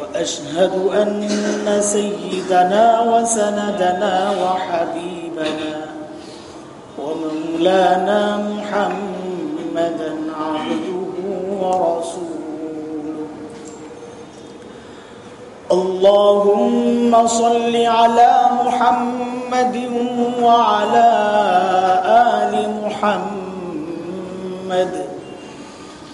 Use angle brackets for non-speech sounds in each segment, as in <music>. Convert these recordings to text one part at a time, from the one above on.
وأشهد أن سيدنا وسندنا وحبيبنا ومولانا محمدا عبده ورسوله. اللهم صل على محمد وعلى آل محمد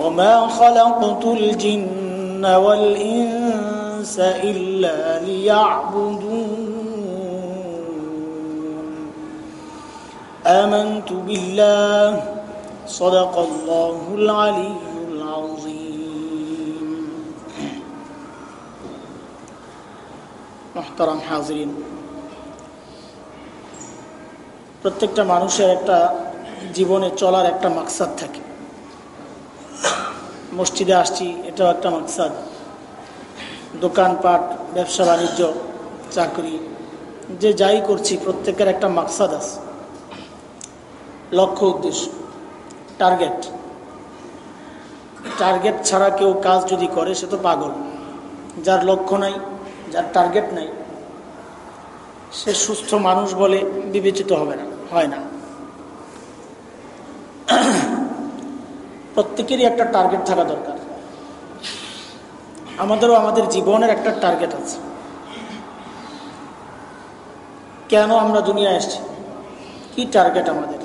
وما خلقت الجن والإنس إلا ليعبدون آمنت بالله صدق الله العلي العظيم محترم حاضرين প্রত্যেকটা মানুষের একটা জীবনে চলার একটা মাকসাদ থাকে মসজিদে আসছি, এটাও একটা মাকসাদ। দোকানপাট, ব্যবসা বাণিজ্য, চাকরি, যে যাই করছি, প্রত্যেকের একটা মাকসাদ আছে। লক্ষ্য উদ্দেশ্য, টার্গেট। টার্গেট ছাড়া কেউ কাজ যদি করে, সে তো পাগল। যার লক্ষ্য নাই, যার টার্গেট নাই, সে সুস্থ মানুষ বলে বিবেচিত হবে না, হয় না। প্রত্যেকেরই একটা টার্গেট থাকা দরকার। আমাদেরও আমাদের জীবনের একটা টার্গেট আছে। কেন আমরা দুনিয়া এসছি? কি টার্গেট আমাদের?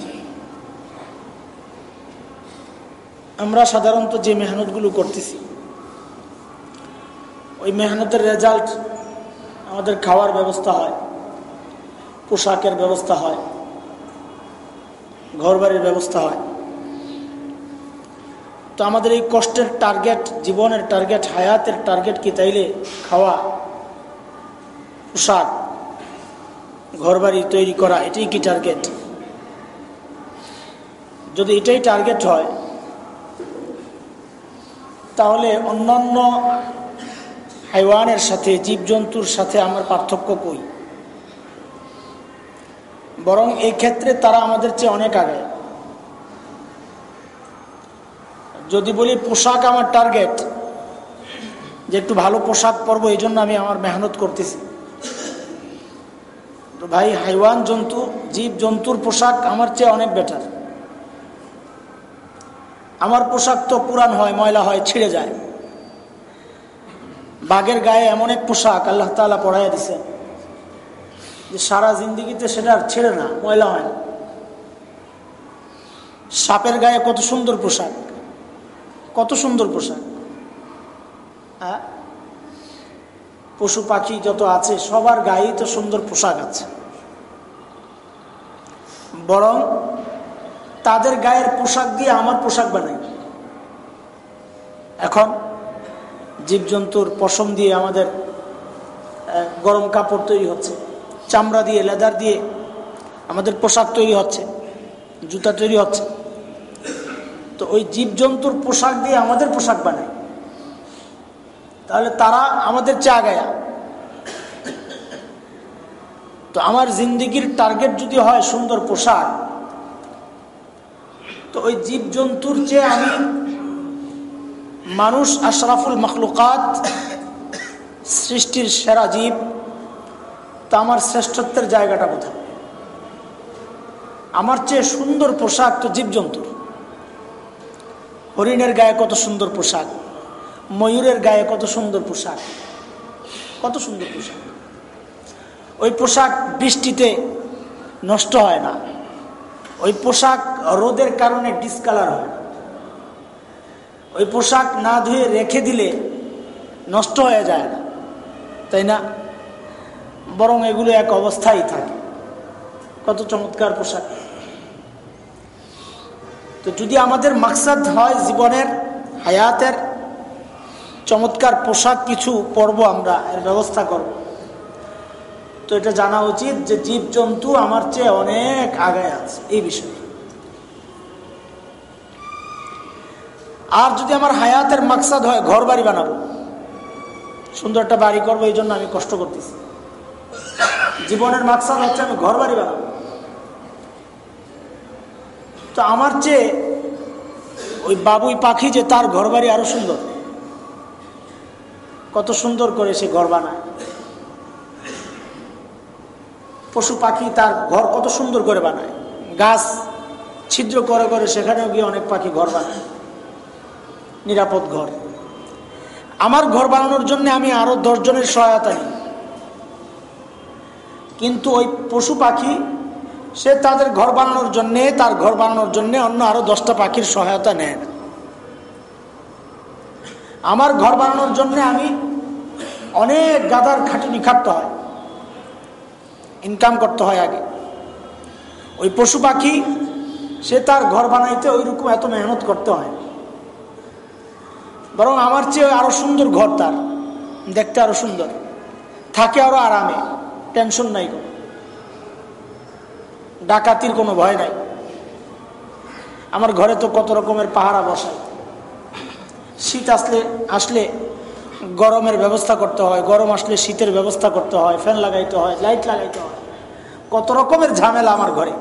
আমরা সাধারণত যে মেহনতগুলো করতেছি, ওই মেহনতের রেজাল্ট আমাদের খাওয়ার ব্যবস্থা হয়, পোশাকের ব্যবস্থা হয়, ঘরবাড়ির ব্যবস্থা হয়। তো আমাদের এই কষ্টের টার্গেট জীবনের টার্গেট হায়াতের টার্গেট কি তাইলে খাওয়া, পোশাক, ঘরবাড়ি তৈরি করা, এটাই কি টার্গেট যদি এটাই টার্গেট হয়, তাহলে অন্যান্য হাইওয়ানের সাথে, জীবজন্তুর সাথে আমার পার্থক্য কই? বরং এই ক্ষেত্রে তারা আমাদের চেয়ে অনেক আগে। যদি বলি পোশাক আমার টার্গেট যে একটু ভালো পোশাক পরবো, এই জন্য আমি আমার মেহনত করতেছি। তো ভাই, হাইওয়ান জন্তু, জীব জন্তুর পোশাক আমার চেয়ে অনেক বেটার আমার পোশাক তো পুরান হয়, ময়লা হয়, ছিঁড়ে যায়। বাঘের গায়ে এমন এক পোশাক আল্লাহ তালা পড়াইয়া দিছে যে সারা জিন্দিগিতে সেটা আর ছেড়ে না, ময়লা হয় না। সাপের গায়ে কত সুন্দর পোশাক। কত সুন্দর পোশাক। হ্যাঁ? পশু পাখি যত আছে, সবার গায়েই তো সুন্দর পোশাক আছে। বরং তাদের গায়ের পোশাক দিয়ে আমার পোশাক বানাই। এখন জীবজন্তুর পশম দিয়ে আমাদের গরম কাপড় তৈরি হচ্ছে। চামড়া দিয়ে, লেদার দিয়ে আমাদের পোশাক তৈরি হচ্ছে, জুতা তৈরি হচ্ছে। তো ওই জীবজন্তুর পোশাক দিয়ে আমাদের পোশাক বানায়। তাহলে তারা আমাদের চা গায়া তো আমার জিন্দিগির টার্গেট যদি হয় সুন্দর পোশাক, তো ওই জীবজন্তুর চেয়ে আমি মানুষ আশরাফুল মখলুকাত সৃষ্টির সেরা জীব, তা আমার শ্রেষ্ঠত্বের জায়গাটা কোথায়? আমার চেয়ে সুন্দর পোশাক তো জীবজন্তুর। হরিণের গায়ে কত সুন্দর পোশাক, ময়ূরের গায়ে কত সুন্দর পোশাক, কত সুন্দর পোশাক। ওই পোশাক বৃষ্টিতে নষ্ট হয় না, ওই পোশাক রোদের কারণে ডিসকালার হয় না। ওই পোশাক না ধুয়ে রেখে দিলে নষ্ট হয়ে যায় না, তাই না? বরং এগুলো এক অবস্থায় থাকে। কত চমৎকার পোশাক। তো যদি আমাদের মাকসাদ হয় জীবনের, হায়াতের চমৎকার পোশাক কিছু পরব আমরা, এর ব্যবস্থা করব। তো এটা জানা উচিত যে জীবজন্তু আমার চেয়ে অনেক আগায় আছে, এই বিষয়ে। আর যদি আমার হায়াতের মাকসাদ হয় ঘর বাড়ি বানাবো। সুন্দর একটা বাড়ি করব, এই জন্য আমি কষ্ট করতেছি। জীবনের মাকসাদ হচ্ছে আমি ঘর বাড়ি বানাবো। তো আমার চেয়ে ওই বাবুই পাখি যে তার ঘর বাড়ি আরও সুন্দর। কত সুন্দর করে সে ঘর বানায়। পশু পাখি তার ঘর কত সুন্দর করে বানায়। গাছ ছিদ্র করে করে সেখানেও গিয়ে অনেক পাখি ঘর বানায়। নিরাপদ ঘর। আমার ঘর বানানোর জন্য আমি আরও দশজনের সহায়তা নিই। কিন্তু ওই পশু পাখি সে তাদের ঘর বানানোর জন্যে, তার ঘর বানানোর জন্য অন্য আরও দশটা পাখির সহায়তা নেয়। আমার ঘর বানানোর জন্য আমি অনেক গাদার খাটুনি খাটতে হয়। ইনকাম করতে হয় আগে। ওই পশু পাখি, সে তার ঘর বানাইতে ওই রকম এত মেহনত করতে হয়। বরং আমার চেয়ে আরও সুন্দর ঘর তার। দেখতে আরও সুন্দর। থাকে আরও আরামে। টেনশন নাই কোনো। ডাকাতির কোনো ভয় নাই। আমার ঘরে তো কত রকমের পাহারা বসায়। শীত আসলে আসলে গরমের ব্যবস্থা করতে হয়, গরম আসলে শীতের ব্যবস্থা করতে হয়, ফ্যান লাগাইতে হয়, লাইট লাগাইতে হয়। কত রকমের ঝামেলা আমার ঘরে।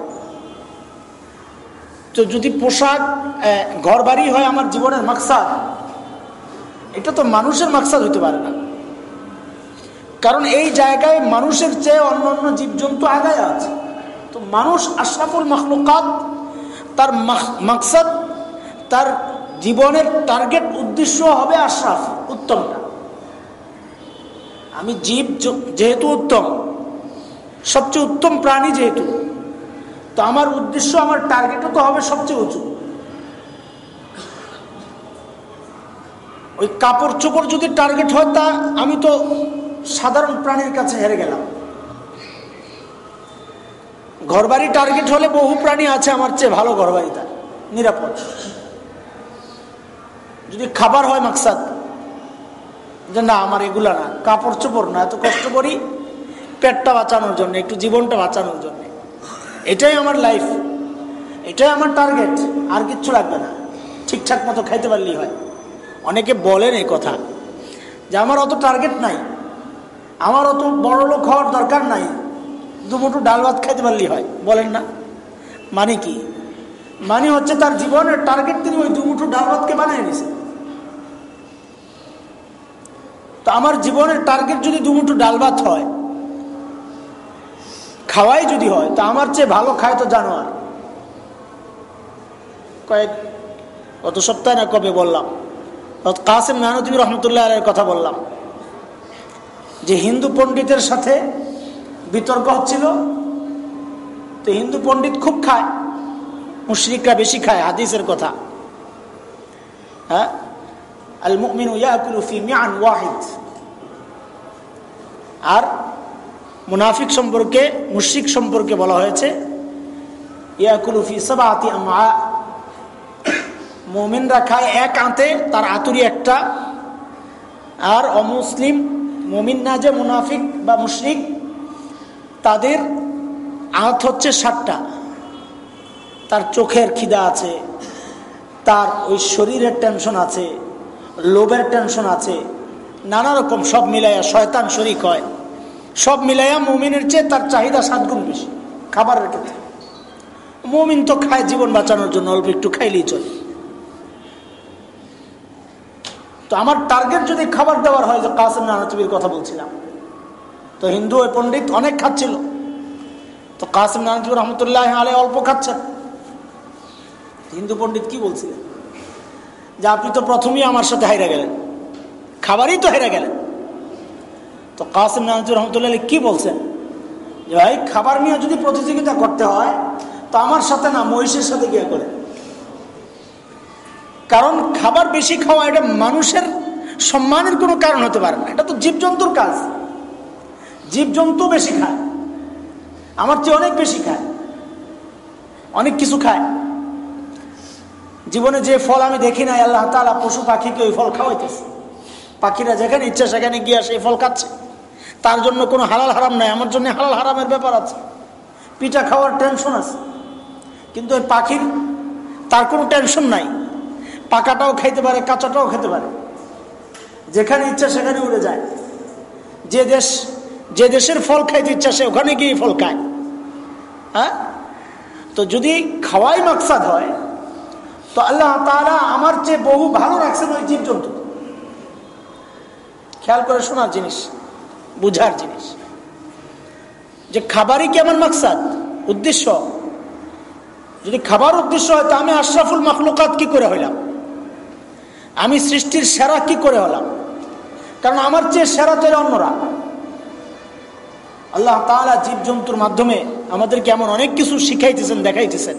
তো যদি পোশাক ঘর বাড়ি হয় আমার জীবনের মাকসাদ, এটা তো মানুষের মাকসাদ হইতে পারে না। কারণ এই জায়গায় মানুষের চেয়ে অন্য অন্য জীবজন্তু আগায় আছে। তো মানুষ আশরাফুল মখলুকাত, তার মাকসাদ, তার জীবনের টার্গেট উদ্দেশ্য হবে আশরাফ উত্তমটা আমি জীব যেহেতু উত্তম, সবচেয়ে উত্তম প্রাণী যেহেতু, তো আমার উদ্দেশ্য, আমার টার্গেটও তো হবে সবচেয়ে উঁচু। ওই কাপড় চোপড় যদি টার্গেট হয় তা আমি তো সাধারণ প্রাণীর কাছে হেরে গেলাম। ঘরবাড়ি টার্গেট হলে বহু প্রাণী আছে, আমার চেয়ে ভালো ঘরবাড়িটা নিরাপদ। যদি খাবার হয় মাকসাদ, যে না, আমার এগুলা না, কাপড় চোপড় না, এত কষ্ট করি পেটটা বাঁচানোর জন্য, একটু জীবনটা বাঁচানোর জন্য। এটাই আমার লাইফ এটাই আমার টার্গেট আর কিচ্ছু লাগবে না। ঠিকঠাক মতো খাইতে পারলেই হয়। অনেকে বলেন এই কথা, যে আমার অত টার্গেট নাই। আমার অত বড় লোক হওয়ার দরকার নাই। দুমুঠো ডাল ভাত খাইতে পারলেই হয়, বলেন না। মানে কি? মানে হচ্ছে তার জীবনের টার্গেট তিনি ওই দুমুঠো ডাল ভাতকে বানিয়ে নিছে তো আমার জীবনের টার্গেট যদি দুমুঠো ডাল ভাত হয়, খাওয়াই যদি হয়, তা আমার চেয়ে ভালো খায় তো জানোয়ার। কয়েক, গত সপ্তাহে না কবে বললাম কাসেম মেহনতিবি রহমতুল্লাহ আলের কথা বললাম, যে হিন্দু পণ্ডিতের সাথে বিতর্ক হচ্ছিল। তো হিন্দু পণ্ডিত খুব খায়, মুশরিকরা বেশি খায়, হাদিসের কথা। হ্যাঁ? আল আর মুনাফিক সম্পর্কে, মুশরিক সম্পর্কে বলা হয়েছে, ইয়াকুলু ফি সাবাতি আমা মোমিনরা খায় এক আঁতে, তার আতুরি একটা। আর অমুসলিম মমিন না যে মুনাফিক বা মুশরিক তাদের আঁত হচ্ছে ষাটটা। তার চোখের খিদা আছে, তার ওই শরীরের টেনশন আছে, লোভের টেনশন আছে, নানা রকম সব মিলাইয়া শয়তান শরিক হয়। সব মিলাইয়া মমিনের চেয়ে তার চাহিদা সাত গুণ বেশি খাবারের ক্ষেত্রে। মমিন তো খায় জীবন বাঁচানোর জন্য, অল্প একটু খাইলেই চলে। তো আমার টার্গেট যদি খাবার দেওয়ার হয় যে কাসেম নানাতবির কথা বলছিলাম তো হিন্দু ওই পণ্ডিত অনেক খাচ্ছিল। তো কাসেম নানাতবি রহমতুল্লাহ আলে অল্প খাচ্ছেন। হিন্দু পণ্ডিত কি বলছিলেন? যে আপনি তো প্রথমেই আমার সাথে হাইরা গেলেন। খাবারই তো হেরে গেলেন। তো কাসিম নাজুর রহমতুল্লাহ কি বলছেন? যে ভাই, খাবার নিয়ে যদি প্রতিযোগিতা করতে হয়, তো আমার সাথে না, মহিষের সাথে গিয়ে করে। কারণ খাবার বেশি খাওয়া এটা মানুষের সম্মানের কোনো কারণ হতে পারে না। এটা তো জীবজন্তুর কাজ। জীবজন্তু বেশি খায়। আমার চেয়ে অনেক বেশি খায়। অনেক কিছু খায়। জীবনে যে ফল আমি দেখি নাই, আল্লাহ তালা পশু পাখিকে ওই ফল খাওয়াইতেছে। পাখিরা যেখানে ইচ্ছা সেখানে গিয়া সেই ফল খাচ্ছে। তার জন্য কোনো হালাল হারাম নাই, আমার জন্য হালাল হারামের ব্যাপার আছে। পিঠা খাওয়ার টেনশন আছে। কিন্তু ওই পাখির তার কোনো টেনশন নাই। পাকাটাও খাইতে পারে, কাঁচাটাও খেতে পারে। যেখানে ইচ্ছা সেখানে উড়ে যায়। যে দেশ যে দেশের ফল খাইতে ইচ্ছা সে ওখানে গিয়ে ফল খায়। হ্যাঁ? তো যদি খাওয়াই মাকসাদ হয়, তো আল্লাহ তারা আমার চেয়ে বহু ভালো রাখছেন ওই জীবজন্তু। খেয়াল করে শোনার জিনিস, বুঝার জিনিস। যে খাবারই কি আমার মাকসাদ? উদ্দেশ্য। যদি খাবার উদ্দেশ্য হয়, তা আমি আশরাফুল মখলুকাত কি করে হইলাম? আমি সৃষ্টির সেরা কি করে হলাম? কারণ আমার চেয়ে সেরা তো অন্যরা। আল্লাহ তালা জীবজন্তুর মাধ্যমে আমাদেরকে এমন অনেক কিছু শিখাইতেছেন, দেখাইতেছেন,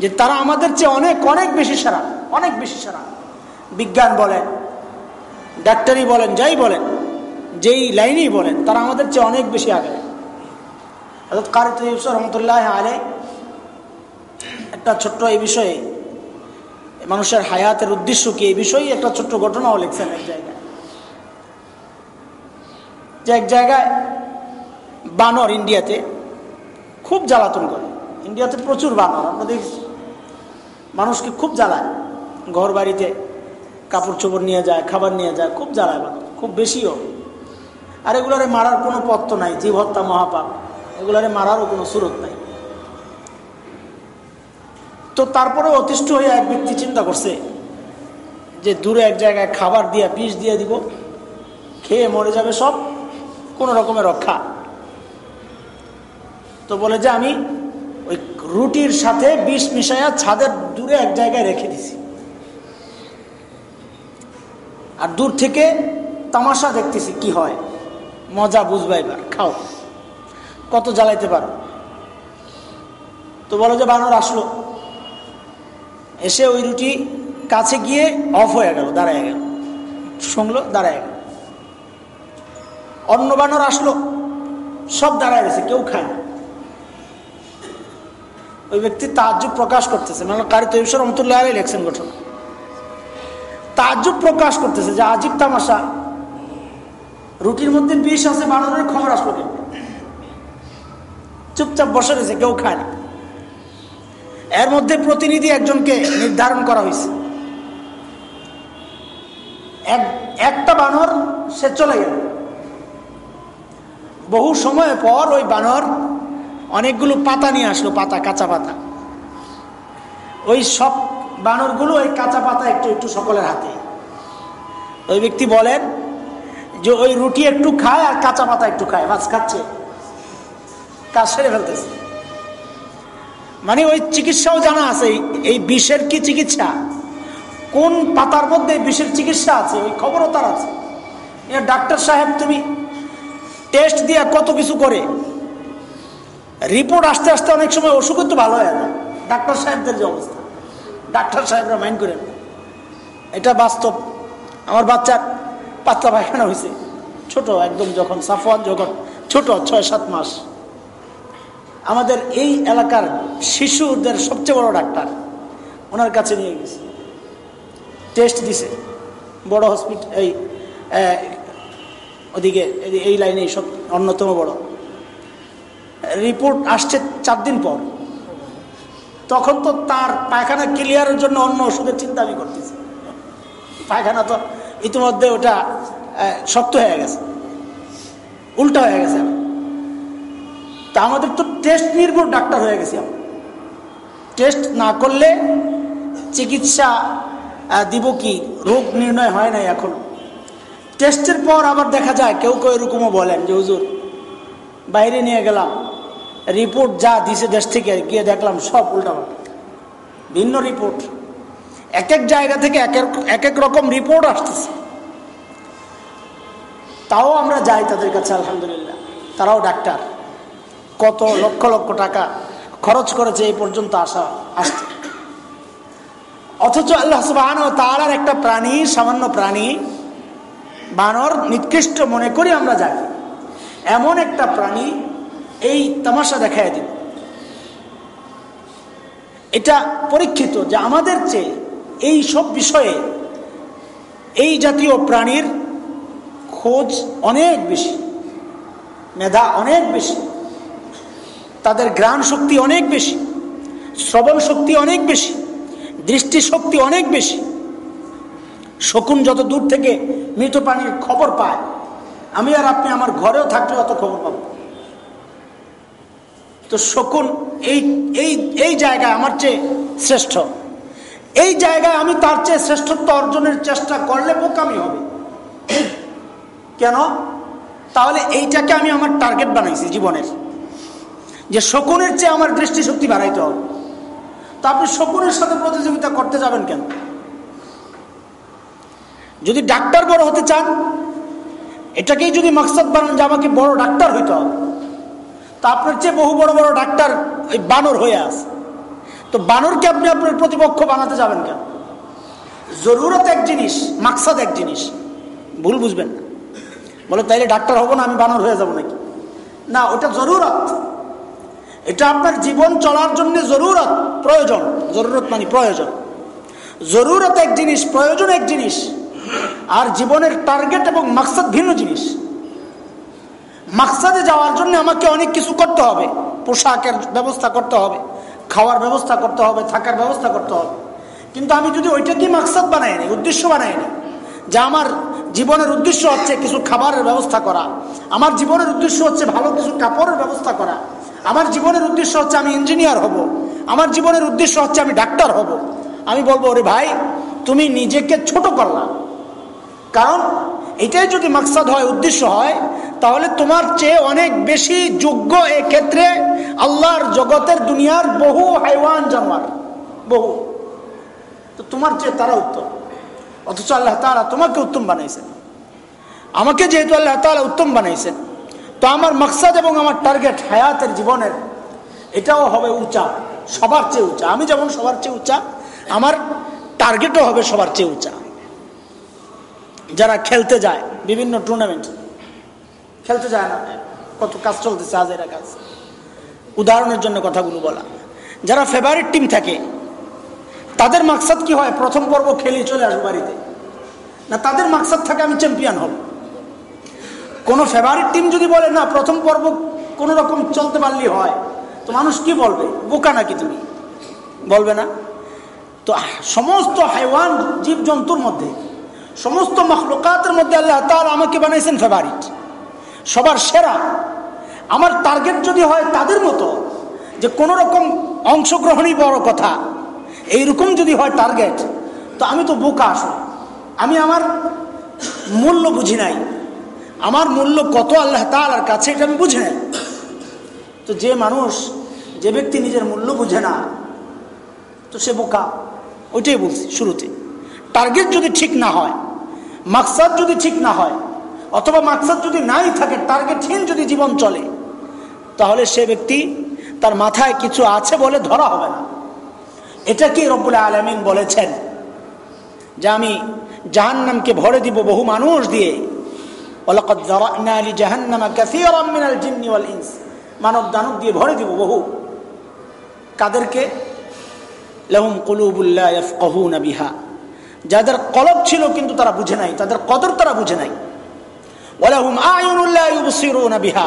যে তারা আমাদের চেয়ে অনেক অনেক বেশি সারা, অনেক বেশি সারা। বিজ্ঞান বলেন ডাক্তারি বলেন, যাই বলেন, যেই লাইনেই বলেন, তারা আমাদের চেয়ে অনেক বেশি আগে অর্থাৎ কারিত রহমতুল্লাহ আলে একটা ছোট্ট এই বিষয়ে, মানুষের হায়াতের উদ্দেশ্য কি, এই বিষয়ে একটা ছোট্ট ঘটনাও লিখছেন এক জায়গায়। যে এক জায়গায় বানর ইন্ডিয়াতে খুব জ্বালাতন করে। ইন্ডিয়াতে প্রচুর বানর, আমরা দেখছি। মানুষকে খুব জ্বালায়। ঘর বাড়িতে কাপড় চোপড় নিয়ে যায়, খাবার নিয়ে যায়, খুব জ্বালায় বানর, খুব বেশিও। আর এগুলারে মারার কোনো পথ নাই জীব হত্যা মহাপাপ। এগুলারে মারারও কোনো সুরত নাই। তো তারপরে অতিষ্ঠ হয়ে এক ব্যক্তি চিন্তা করছে যে দূরে এক জায়গায় খাবার দিয়ে, বিষ দিয়ে দিব, খেয়ে মরে যাবে সব কোনো রকমের রক্ষা। তো বলে যে আমি ওই রুটির সাথে বিষ মিশাইয়া ছাদের দূরে এক জায়গায় রেখে দিছি। আর দূর থেকে তামাশা দেখতেছি কি হয়। মজা বুঝবা এবার, খাও। কত জ্বালাইতে পারো। তো বলো যে বানর আসলো। এসে ওই রুটি কাছে গিয়ে অফ হয়ে গেল দাঁড়ায় গেল। শুনলো দাঁড়ায় গেল। অন্য বানর আসলো। সব দাঁড়ায় গেছে, কেউ খায় না। ওই ব্যক্তি তাজ্জুব প্রকাশ করতেছে। মানে কারি তৈবসর রহমতুল্লাহ আলী লেখছেন ঘটনা তাজ্জুব প্রকাশ করতেছে যে আজিব তামাশা। রুটির মধ্যে বিষ আছে বানরের খবর আসলো চুপচাপ বসে রয়েছে, কেউ খায় না। এর মধ্যে প্রতিনিধি একজনকে নির্ধারণ করা হয়েছে। একটা বানর, সে চলে গেল। বহু সময় পর ওই বানর অনেকগুলো পাতা নিয়ে আসলো, পাতা, কাঁচা পাতা। ওই সব বানরগুলো ওই কাঁচা পাতা একটু একটু সকলের হাতে। ওই ব্যক্তি বলেন যে, ওই রুটি একটু খায় আর কাঁচা পাতা একটু খায়। মাছ খাচ্ছে। কাজ সেরে ফেলতেছে। মানে ওই চিকিৎসাও জানা আছে, এই বিষের কি চিকিৎসা? কোন পাতার মধ্যে বিষের চিকিৎসা আছে? ওই খবরও তার আছে। ডাক্তার সাহেব, তুমি টেস্ট দিয়া কত কিছু করে? রিপোর্ট আসতে আসতে অনেক সময় অসুখ তো ভালো হয় না। ডাক্তার সাহেবদের যে অবস্থা। ডাক্তার সাহেবরা মাইন্ড করেন এটা বাস্তব। আমার বাচ্চার পাতলা পায়খানা হয়েছে। ছোট, একদম যখন সাফওয়ান, যখন ছোট, ছয়, সাত মাস। আমাদের এই এলাকার শিশুদের সবচেয়ে বড় ডাক্তার ওনার কাছে নিয়ে গেছে। টেস্ট দিছে। বড় হসপিটাল এই ওদিকে, এই লাইনে সব অন্যতম বড়। রিপোর্ট আসছে চার দিন পর। তখন তো তার পায়খানা ক্লিয়ারের জন্য অন্য ওষুধের চিন্তা আমি করতেছি। পায়খানা তো ইতিমধ্যে ওটা শক্ত হয়ে গেছে। উল্টা হয়ে গেছে। তা আমাদের তো টেস্ট নির্ভর ডাক্তার হয়ে গেছি টেস্ট না করলে চিকিৎসা দিব কি? রোগ নির্ণয় হয় নাই এখন। টেস্টের পর আবার দেখা যায়, কেউ কেউ এরকমও বলেন যে, হুজুর, বাইরে নিয়ে গেলাম। রিপোর্ট যা দিছে দেশ থেকে, গিয়ে দেখলাম সব উল্টাপাল্টা ভিন্ন রিপোর্ট এক এক জায়গা থেকে এক এক রকম রিপোর্ট আসতেছে। তাও আমরা যাই তাদের কাছে, আলহামদুলিল্লাহ। তারাও ডাক্তার। কত লক্ষ লক্ষ টাকা খরচ করেছে এই পর্যন্ত আসা, আসতে। অথচ আল্লাহ সুবাহ তার আর একটা প্রাণী, সামান্য প্রাণী, বানর নিকৃষ্ট মনে করি আমরা যাই। এমন একটা প্রাণী এই তামাশা দেখায় দিন এটা পরীক্ষিত যে আমাদের চেয়ে এই সব বিষয়ে এই জাতীয় প্রাণীর খোঁজ অনেক বেশি, মেধা অনেক বেশি, তাদের গ্রাণ শক্তি অনেক বেশি, শ্রবণ শক্তি অনেক বেশি, দৃষ্টি শক্তি অনেক বেশি। শকুন যত দূর থেকে মৃত প্রাণীর খবর পায়, আমি আর আপনি আমার ঘরেও থাকলে অত খবর পাবো তো শকুন এই এই এই জায়গায় আমার চেয়ে শ্রেষ্ঠ। এই জায়গায় আমি তার চেয়ে শ্রেষ্ঠত্ব অর্জনের চেষ্টা করলে বোকামি হবে। কেন? তাহলে এইটাকে আমি আমার টার্গেট বানাইছি জীবনের। যে শকুনের চেয়ে আমার দৃষ্টিশক্তি বাড়াইতে হবে। তা আপনি শকুনের সাথে প্রতিযোগিতা করতে যাবেন কেন? যদি ডাক্তার বড় হতে চান, এটাকেই যদি মাকসাদ বানান যে আমাকে বড় ডাক্তার হইতে হবে। তা আপনার চেয়ে বহু বড় বড় ডাক্তার ওই বানর হয়ে আছে। তো বানরকে আপনি আপনার প্রতিপক্ষ বানাতে যাবেন কেন? জরুরত এক জিনিস, মাকসাদ এক জিনিস। ভুল বুঝবেন না। বলে, তাইলে ডাক্তার হব না, আমি বানর হয়ে যাব নাকি? না, ওটা জরুরত। এটা আপনার জীবন চলার জন্য জরুরত, প্রয়োজন। জরুরত মানে প্রয়োজন। জরুরত এক জিনিস, প্রয়োজন এক জিনিস। আর জীবনের টার্গেট এবং মাকসাদ ভিন্ন জিনিস। মাকসাদে যাওয়ার জন্য আমাকে অনেক কিছু করতে হবে। পোশাকের ব্যবস্থা করতে হবে, খাওয়ার ব্যবস্থা করতে হবে, থাকার ব্যবস্থা করতে হবে। কিন্তু আমি যদি ওইটাকে মাকসাদ বানাই নি, উদ্দেশ্য বানাই নি, যে আমার জীবনের উদ্দেশ্য হচ্ছে কিছু খাবারের ব্যবস্থা করা, আমার জীবনের উদ্দেশ্য হচ্ছে ভালো কিছু কাপড়ের ব্যবস্থা করা, আমার জীবনের উদ্দেশ্য হচ্ছে আমি ইঞ্জিনিয়ার হব, আমার জীবনের উদ্দেশ্য হচ্ছে আমি ডাক্তার হব, আমি বলব, ওরে ভাই, তুমি নিজেকে ছোট করলাম কারণ এটাই যদি মাকসাদ হয়, উদ্দেশ্য হয়, তাহলে তোমার চেয়ে অনেক বেশি যোগ্য ক্ষেত্রে আল্লাহর জগতের দুনিয়ার বহু হাইওয়ান জানোয়ার, বহু। তো তোমার চেয়ে তারা উত্তম। অথচ আল্লাহ তালা তোমাকে উত্তম বানাইছেন। আমাকে যেহেতু আল্লাহ তালা উত্তম বানাইছেন, তো আমার মাকসাদ এবং আমার টার্গেট হায়াতের জীবনের, এটাও হবে উঁচা, সবার চেয়ে উঁচা। আমি যেমন সবার চেয়ে উঁচা, আমার টার্গেটও হবে সবার চেয়ে উঁচা। যারা খেলতে যায়, বিভিন্ন টুর্নামেন্ট খেলতে যায় না। কত কাজ চলতেছে, আজ এরা কাজ। উদাহরণের জন্য কথাগুলো বলা। যারা ফেভারিট টিম থাকে, তাদের মাকসাদ কি হয়? প্রথম পর্ব খেলে চলে আসব বাড়িতে। না, তাদের মাকসাদ থাকে আমি চ্যাম্পিয়ন হব। কোনো ফেভারিট টিম যদি বলে, না, প্রথম পর্ব কোনো রকম চলতে পারলেই হয়। তো মানুষ কি বলবে? বোকা নাকি তুমি? বলবে না। তো সমস্ত হাইওয়ান জীবজন্তুর মধ্যে সমস্ত মখলুকাতের মধ্যে আল্লাহ তাল আমাকে বানাইছেন ফেভারিট সবার সেরা। আমার টার্গেট যদি হয় তাদের মতো, যে কোনো রকম অংশগ্রহণই বড় কথা। এইরকম যদি হয় টার্গেট তো আমি তো বোকা আসো আমি আমার মূল্য বুঝি নাই। আমার মূল্য কত আল্লাহ তালার কাছে এটা আমি বুঝি নাই। তো যে মানুষ, যে ব্যক্তি নিজের মূল্য বুঝে না, তো সে বোকা। ওইটাই বলছি শুরুতে। টার্গেট যদি ঠিক না হয় মাকসাদ যদি ঠিক না হয়, অথবা মাকসাদ যদি নাই থাকে টার্গেটহীন যদি জীবন চলে, তাহলে সে ব্যক্তি তার মাথায় কিছু আছে বলে ধরা হবে না। এটা কি রব্বুল আলমিন বলেছেন? যে আমি জাহান্নামকে ভরে দিব বহু মানুষ দিয়ে। মানব দানব দিয়ে ভরে দিব বহু। কাদেরকে? লহুম কলুবুল্লাহ বিহা। যাদের কলব ছিল কিন্তু তারা বুঝে নাই, তাদের কদর তারা বুঝে নাই। ওলাহুম আয়ুনুল্লাহ বিহা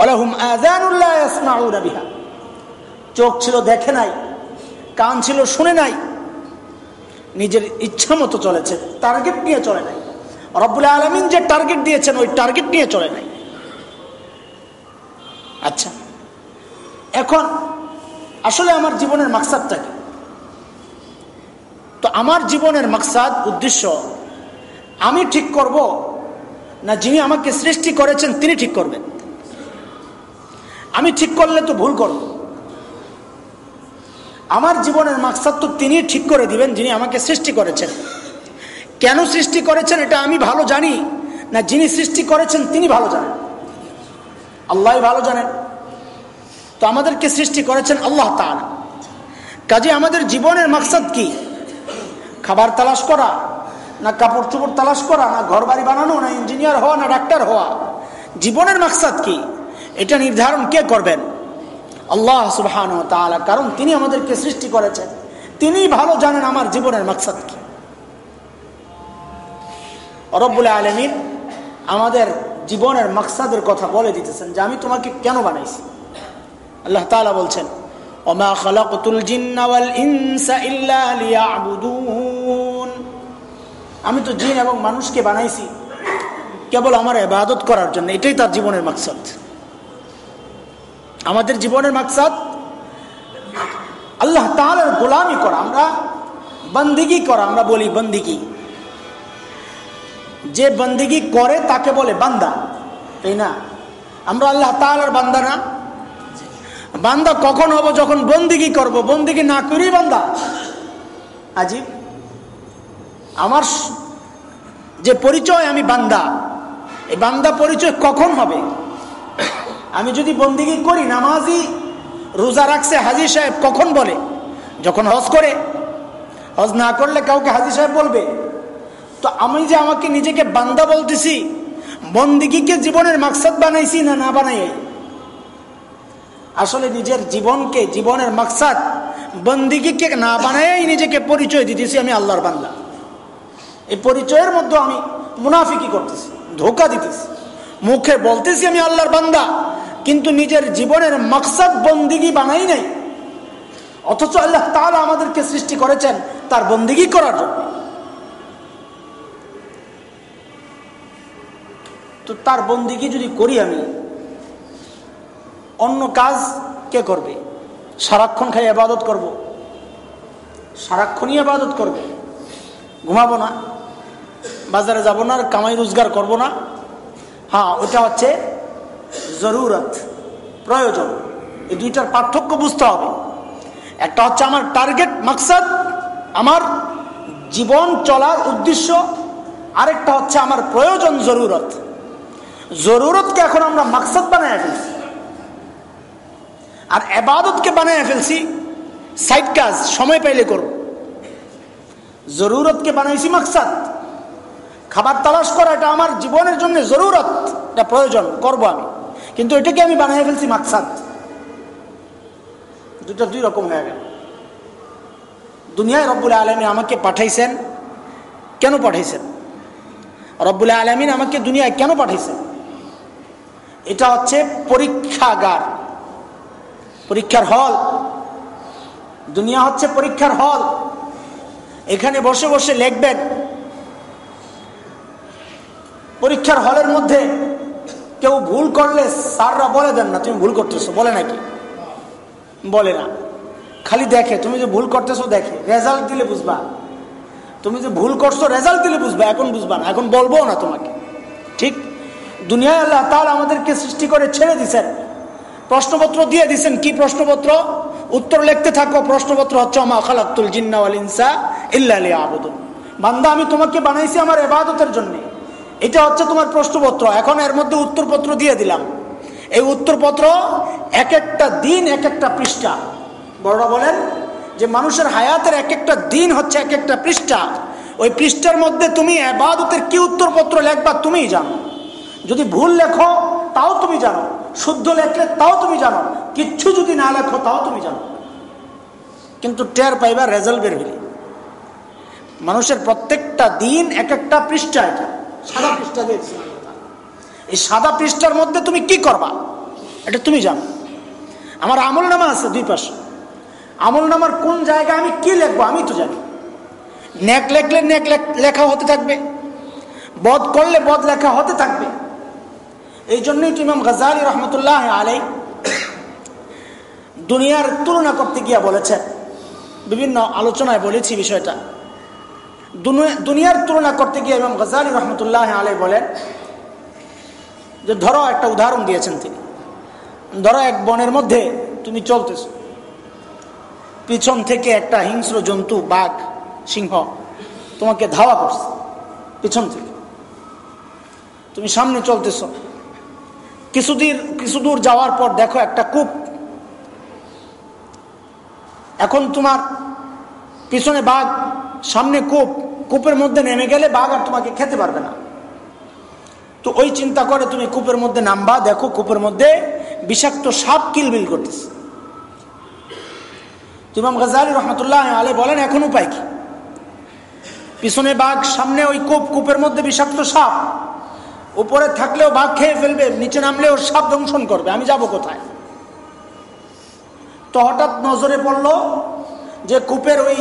ওলাহুম আজানুল্লাহ বিহা। চোখ ছিল দেখে নাই, কান ছিল শুনে নাই, নিজের ইচ্ছা মতো চলেছে টার্গেট নিয়ে চলে নাই। রব্বুল আলমিন যে টার্গেট দিয়েছেন, ওই টার্গেট নিয়ে চলে নাই। আচ্ছা এখন আসলে আমার জীবনের মাকসাদটা কি? আমার জীবনের মাকসাদ, উদ্দেশ্য, আমি ঠিক করব না যিনি আমাকে সৃষ্টি করেছেন তিনি ঠিক করবেন? আমি ঠিক করলে তো ভুল করব। আমার জীবনের মাকসাদ তো তিনি ঠিক করে দিবেন যিনি আমাকে সৃষ্টি করেছেন। কেন সৃষ্টি করেছেন এটা আমি ভালো জানি না যিনি সৃষ্টি করেছেন তিনি ভালো জানেন। আল্লাহ ভালো জানেন। তো আমাদেরকে সৃষ্টি করেছেন আল্লাহ তালা কাজে আমাদের জীবনের মাকসাদ কি? খাবার তালাশ করা, না কাপড় চোপড় তালাশ করা, না ঘর বাড়ি বানানো, না ইঞ্জিনিয়ার হওয়া, না ডাক্তার হওয়া। জীবনের মাকসাদ কি? এটা নির্ধারণ কে করবেন? আল্লাহ সুবহান তালা কারণ তিনি আমাদেরকে সৃষ্টি করেছেন। তিনি ভালো জানেন আমার জীবনের মাকসাদ কি। রব্বুল আলমিন আমাদের জীবনের মাকসাদের কথা বলে দিতেছেন যে আমি তোমাকে কেন বানাইছি? আল্লাহ তালা বলছেন আমি তো জিন এবং মানুষকে বানাইছি, কেবল আমার এবাদত করার জন্য। এটাই তার জীবনের মাকসাদ। আমাদের জীবনের মাকসাদ, আল্লাহ তালার গোলামি করা। আমরা বন্দিগি করা, আমরা বলি বন্দিগি। যে বন্দিগি করে, তাকে বলে বান্দা। তাই না? আমরা আল্লাহ তালার বান্দা না। বান্দা কখন হব, যখন বন্দিগি করব? বন্দিগি না করি বান্দা। আজিব। আমার যে পরিচয় আমি বান্দা, এই বান্দা পরিচয় কখন হবে? আমি যদি বন্দিগি করি, নামাজি রোজা রাখছে হাজি সাহেব কখন বলে? যখন হজ করে। হজ না করলে কাউকে হাজি সাহেব বলবে? তো আমি যে আমাকে নিজেকে বান্দা বলতেছি, বন্দিগিকে জীবনের মাকসাদ বানাইছি না না বানাই? আসলে নিজের জীবনকে, জীবনের মাকসাদ বন্দিগিকে না বানাই নিজেকে পরিচয় দিতেছি আমি আল্লাহর বান্দা। এই পরিচয়ের মধ্যে আমি মুনাফিকি করতেছি, ধোকা দিতেছি। মুখে বলতেছি আমি আল্লাহর বান্দা, কিন্তু নিজের জীবনের মাকসাদ বন্দিগি বানাই নাই। অথচ আল্লাহ তাহলে আমাদেরকে সৃষ্টি করেছেন তার বন্দিগি করার জন্য। তো তার বন্দিগি যদি করি আমি অন্য কাজ কে করবে? সারাক্ষণ খাই আবাদত করব। সারাক্ষণই আবাদত করব। ঘুমাবো না। বাজারে যাব না, আর কামাই রোজগার করব না। হ্যাঁ ওটা হচ্ছে জরুরত, প্রয়োজন। এই দুইটার পার্থক্য বুঝতে হবে। একটা হচ্ছে আমার টার্গেট মাকসাদ, আমার জীবন চলার উদ্দেশ্য। আরেকটা হচ্ছে আমার প্রয়োজন জরুরত। জরুরতকে এখন আমরা মাকসাদ বানায় ফেলছি। আর এবাদতকে বানায় ফেলছি। সাইড কাজ, সময় পাইলে করব জরুরতকে বানাইছি মাকসাদ। খাবার তালাশ করা, এটা আমার জীবনের জন্য জরুরত। এটা প্রয়োজন, করব আমি। কিন্তু এটাকে আমি বানিয়ে ফেলছি মাকসাদ। দুটা দুই রকম হয়ে গেল। দুনিয়ায় রব্বুল আলমী আমাকে পাঠাইছেন, কেন পাঠাইছেন? রব্বুল আলমিন আমাকে দুনিয়ায় কেন পাঠাইছেন? এটা হচ্ছে পরীক্ষাগার। পরীক্ষার হল। দুনিয়া হচ্ছে পরীক্ষার হল। এখানে বসে বসে লিখবেন, পরীক্ষার হলের মধ্যে কেউ ভুল করলে স্যাররা বলে দেন না, তুমি ভুল করতেছো, বলে নাকি? বলে না। খালি দেখে, তুমি যে ভুল করতেছো দেখে রেজাল্ট দিলে বুঝবা। তুমি যে ভুল করছ রেজাল্ট দিলে বুঝবা, এখন বুঝবা না, এখন বলব না তোমাকে। ঠিক? দুনিয়ায় আল্লাহ তাহলে আমাদেরকে সৃষ্টি করে ছেড়ে দিছেন প্রশ্নপত্র দিয়ে দিছেন, কি প্রশ্নপত্র? উত্তর লিখতে থাকো, প্রশ্নপত্র হচ্ছে আমা খালাক্তুল জিন্নাওয়াল ইনসা ইল্লা আবুদুন বান্দা, আমি তোমাকে বানাইছি আমার এবাদতের জন্যে। এটা হচ্ছে তোমার প্রশ্নপত্র। এখন এর মধ্যে উত্তরপত্র দিয়ে দিলাম। এই উত্তরপত্র এক একটা দিন এক একটা পৃষ্ঠা। বড়রা বলেন যে মানুষের হায়াতের এক একটা দিন হচ্ছে এক একটা পৃষ্ঠা। ওই পৃষ্ঠার মধ্যে তুমি এবাদতের কি উত্তরপত্র লেখবা তুমিই জানো। যদি ভুল লেখো তাও তুমি জানো। শুদ্ধ লেখলে তাও তুমি জানো। কিচ্ছু যদি না লেখো, তাও তুমি জানো। কিন্তু টের পাইবা রেজাল্ট বের হইলে। মানুষের প্রত্যেকটা দিন এক একটা পৃষ্ঠা এটা। সাদা পৃষ্ঠা দিয়েছি এই সাদা পৃষ্ঠার মধ্যে তুমি কি করবা? এটা তুমি জানো। আমার আমল নামা আছে দুই পাশে। আমল নামার কোন জায়গায় আমি কি লেখবো, আমি তো জানি। নেক লেখলে নেক লেখা হতে থাকবে। বধ করলে বধ লেখা হতে থাকবে। এই জন্যই তো ইমাম গাজালি রহমতুল্লাহ আলাই দুনিয়ার তুলনা করতে গিয়া বলেছেন। বিভিন্ন আলোচনায় বলেছি বিষয়টা। দুনিয়ার তুলনা করতে গিয়ে ইমাম গজালি রহমতুল্লাহ আলাই বলেন যে, ধরো একটা উদাহরণ দিয়েছেন তিনি। ধরো এক বনের মধ্যে তুমি চলতেছ। পিছন থেকে একটা হিংস্র জন্তু, বাঘ, সিংহ তোমাকে ধাওয়া করছে। পিছন থেকে। তুমি সামনে চলতেছ। কিছুদিন কিছু দূর যাওয়ার পর দেখো একটা কূপ। এখন তোমার পিছনে বাঘ, সামনে কূপ। কূপের মধ্যে নেমে গেলে বাঘ আর তোমাকে খেতে পারবে না। তো ওই চিন্তা করে তুমি কূপের মধ্যে নামবা, দেখো কূপের মধ্যে বিষাক্ত সাপ কিলবিল করতেছে। ইমাম গাজালি রহমতুল্লাহ আলে বলেন, এখন উপায় কি? পিছনে বাঘ, সামনে ওই কূপ, কূপের মধ্যে বিষাক্ত সাপ। উপরে থাকলেও বাঘ খেয়ে ফেলবে, নিচে নামলেও সাপ দংশন করবে, আমি যাব কোথায়? তো হঠাৎ নজরে পড়ল যে কূপের ওই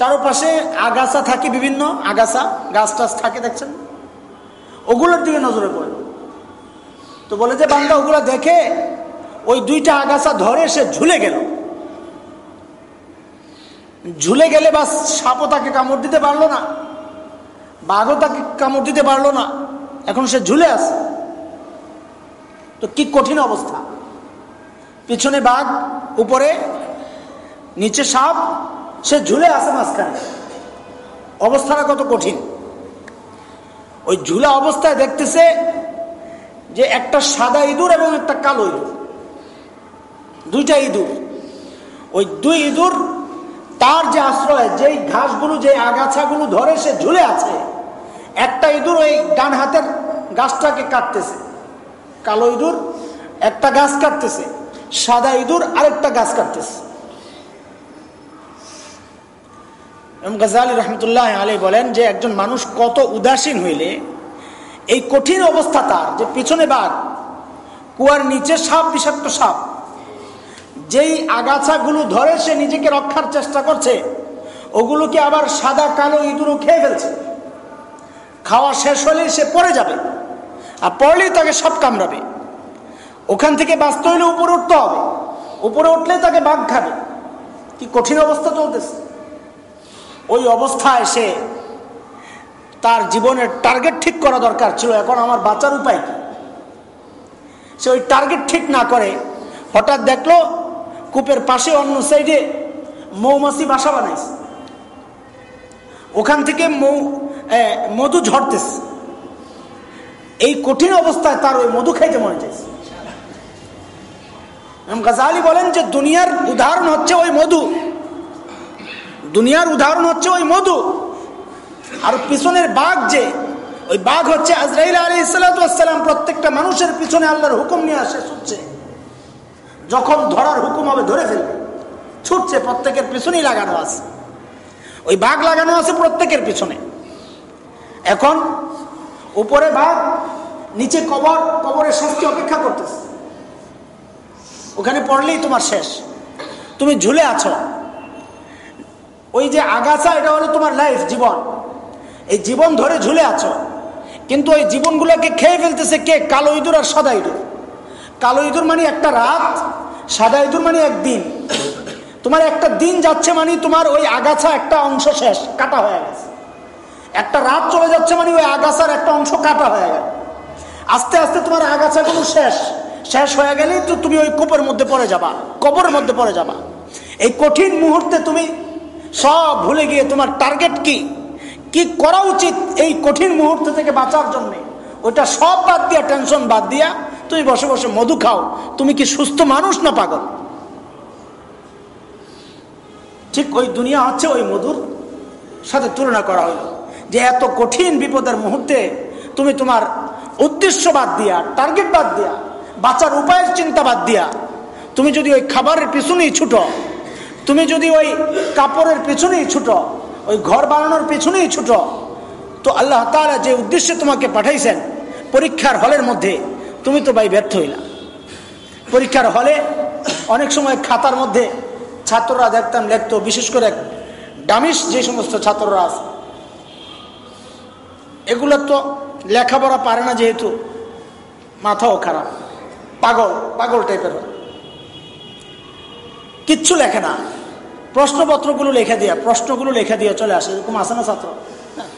চারপাশে আগাছা থাকে বিভিন্ন, আগাছা গাছ টাছ থাকে, দেখছেন? ওগুলোর দিকে নজরে পড়ল। তো বলে যে, বান্দা, ওগুলো দেখে ওই দুইটা আগাছা ধরে সে ঝুলে গেল। ঝুলে গেলে বা সাপও তাকে কামড় দিতে পারল না, বাঘও তাকে কামড় দিতে পারল না। এখন সে ঝুলে আছে। তো কি কঠিন অবস্থা। পিছনে বাঘ, উপরে নিচে সাপ, সে ঝুলে আছে মাঝখানে। অবস্থাটা কত কঠিন। ওই ঝুলা অবস্থায় দেখতেছে যে একটা সাদা ইঁদুর এবং একটা কালো ইঁদুর। দুইটা ইঁদুর। ওই দুই ইঁদুর তার যে আশ্রয়, যেই ঘাসগুলো যে আগাছাগুলো ধরে সে ঝুলে আছে একটা ইঁদুর ওই ডান হাতের গাছটাকে কাটতেছে। কালো ইঁদুর একটা গাছ কাটতেছে। সাদা ইঁদুর আরেকটা গাছ কাটতেছে। গাজালি রহমতুল্লাহ আলী বলেন যে একজন মানুষ কত উদাসীন হইলে এই কঠিন অবস্থা তার, যে পিছনে বাঘ, কুয়ার নিচে সাপ, বিষাক্ত সাপ, যেই আগাছাগুলো ধরে সে নিজেকে রক্ষার চেষ্টা করছে, ওগুলোকে আবার সাদা কালো ইঁদুরও খেয়ে ফেলছে। খাওয়া শেষ হলেই সে পড়ে যাবে আর পড়লেই তাকে সব কামড়াবে। ওখান থেকে বাঁচতে হলে উপরে উঠতে হবে। উপরে উঠলে তাকে বাঘ খাবে। কি কঠিন অবস্থা চলতেছে। ওই অবস্থায় সে তার জীবনের টার্গেট ঠিক করা দরকার ছিল। এখন আমার বাঁচার উপায় কি? সে ওই টার্গেট ঠিক না করে হঠাৎ দেখল কূপের পাশে অন্য সাইডে মৌমাছি বাসা বানাইছে। ওখান থেকে মৌ মধু ঝরতেছে। এই কঠিন অবস্থায় তার ওই মধু খাইতে মনে চাইছে। গাজালি বলেন যে, দুনিয়ার উদাহরণ হচ্ছে ওই মধু। দুনিয়ার উদাহরণ হচ্ছে ওই মধু। আর পিছনের বাঘ যে, ওই বাঘ হচ্ছে আজরাইল আলী ইসালাতাম প্রত্যেকটা মানুষের পিছনে আল্লাহর হুকুম নিয়ে আসে, ছুটছে। যখন ধরার হুকুম হবে, ধরে ফেলবে। ছুটছে, প্রত্যেকের পিছনেই লাগানো আছে। ওই বাঘ লাগানো আছে প্রত্যেকের পিছনে। এখন উপরে বাঘ, নিচে কবর, কবরের শাস্তি অপেক্ষা করতেছে। ওখানে পড়লেই তোমার শেষ। তুমি ঝুলে আছো। ওই যে আগাছা, এটা হলো তোমার লাইফ জীবন। এই জীবন ধরে ঝুলে আছো। কিন্তু ওই জীবনগুলোকে খেয়ে ফেলতেছে কে? কালো ইঁদুর আর সাদা ইঁদুর। কালো ইঁদুর মানে একটা রাত, সাদা ইঁদুর মানে একদিন। তোমার একটা দিন যাচ্ছে মানে তোমার ওই আগাছা একটা অংশ শেষ, কাটা হয়ে গেছে। একটা রাত চলে যাচ্ছে মানে ওই আগাছার একটা অংশ কাটা হয়ে গেল। আস্তে আস্তে তোমার আগাছাগুলো শেষ। শেষ হয়ে গেলেই তো তুমি ওই কূপের মধ্যে পড়ে যাবা, কবরের মধ্যে পড়ে যাবা। এই কঠিন মুহূর্তে তুমি সব ভুলে গিয়ে তোমার টার্গেট কি? কি করা উচিত এই কঠিন মুহূর্ত থেকে বাঁচার জন্যে? ওইটা সব বাদ দিয়া টেনশন বাদ দিয়া, তুমি বসে বসে মধু খাও। তুমি কি সুস্থ মানুষ না পাগল? ঠিক ওই দুনিয়া হচ্ছে ওই মধুর সাথে তুলনা করা হইল যে এত কঠিন বিপদের মুহূর্তে তুমি তোমার উদ্দেশ্য বাদ দিয়া টার্গেট বাদ দিয়া, বাঁচার উপায়ের চিন্তা বাদ দিয়া, তুমি যদি ওই খাবারের পিছনেই ছুটো, তুমি যদি ওই কাপড়ের পিছনেই ছুটো, ওই ঘর বানানোর পিছনেই ছুটো, তো আল্লাহ তালা যে উদ্দেশ্যে তোমাকে পাঠাইছেন পরীক্ষার হলের মধ্যে, তুমি তো ভাই ব্যর্থ হইলা। পরীক্ষার হলে অনেক সময় খাতার মধ্যে ছাত্ররা দেখতাম লেখতো, বিশেষ করে ডামিস যে সমস্ত ছাত্ররা আছে। এগুলো তো লেখাপড়া পারে না যেহেতু, মাথাও খারাপ, পাগল পাগল টাইপের কিচ্ছু লেখে না। প্রশ্নপত্রগুলো লেখা দিয়া, প্রশ্নগুলো লেখা দিয়ে চলে আসে, এরকম আসে না ছাত্র? হ্যাঁ।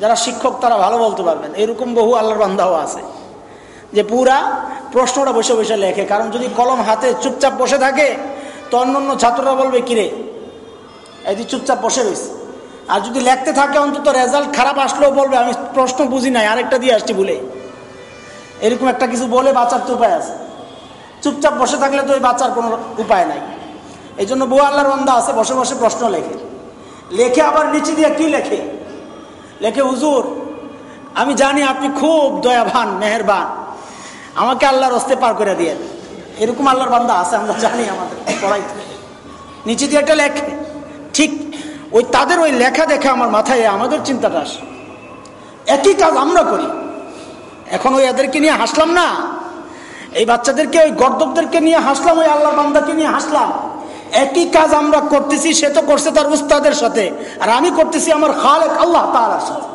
যারা শিক্ষক, তারা ভালো বলতে পারবেন। এরকম বহু আল্লাহর বান্ধাও আছে, যে পুরা প্রশ্নটা বসে বসে লেখে। কারণ যদি কলম হাতে চুপচাপ বসে থাকে তো অন্য ছাত্ররা বলবে, কিরে, এই চুপচাপ বসে রয়েছে আর যদি লেখতে থাকে অন্তত রেজাল্ট খারাপ আসলেও বলবে, আমি প্রশ্ন বুঝি নাই, আরেকটা দিয়ে আসছি বলে এরকম একটা কিছু বলে বাঁচার তো উপায় আছে। চুপচাপ বসে থাকলে তো ওই বাঁচার কোনো উপায় নাই। এই জন্য বউ আল্লাহর বন্ধা আছে, বসে বসে প্রশ্ন লেখে। লেখে আবার নিচে দিয়ে কি লেখে? লেখে, হুজুর, আমি জানি আপনি খুব দয়াবান, মেহরবান। আমাকে আল্লাহর রস্তে পার করে দিয়ে এরকম আল্লাহর বান্দা আছে, আমরা জানি আমাদের পড়াইতে নিচে দিয়ে একটা লেখে, ঠিক ওই তাদের ওই লেখা দেখে আমার মাথায় আমাদের চিন্তাটা আসে। একই কাজ আমরা করি। এখন ওই এদেরকে নিয়ে হাসলাম না, এই বাচ্চাদেরকে, ওই গর্দকদেরকে নিয়ে হাসলাম, ওই আল্লাহ বান্দাকে নিয়ে হাসলাম। একই কাজ আমরা করতেছি, সে তো করছে তার উস্তাদের সাথে, আর আমি করতেছি আমার খালেক আল্লাহ তালার সাথে।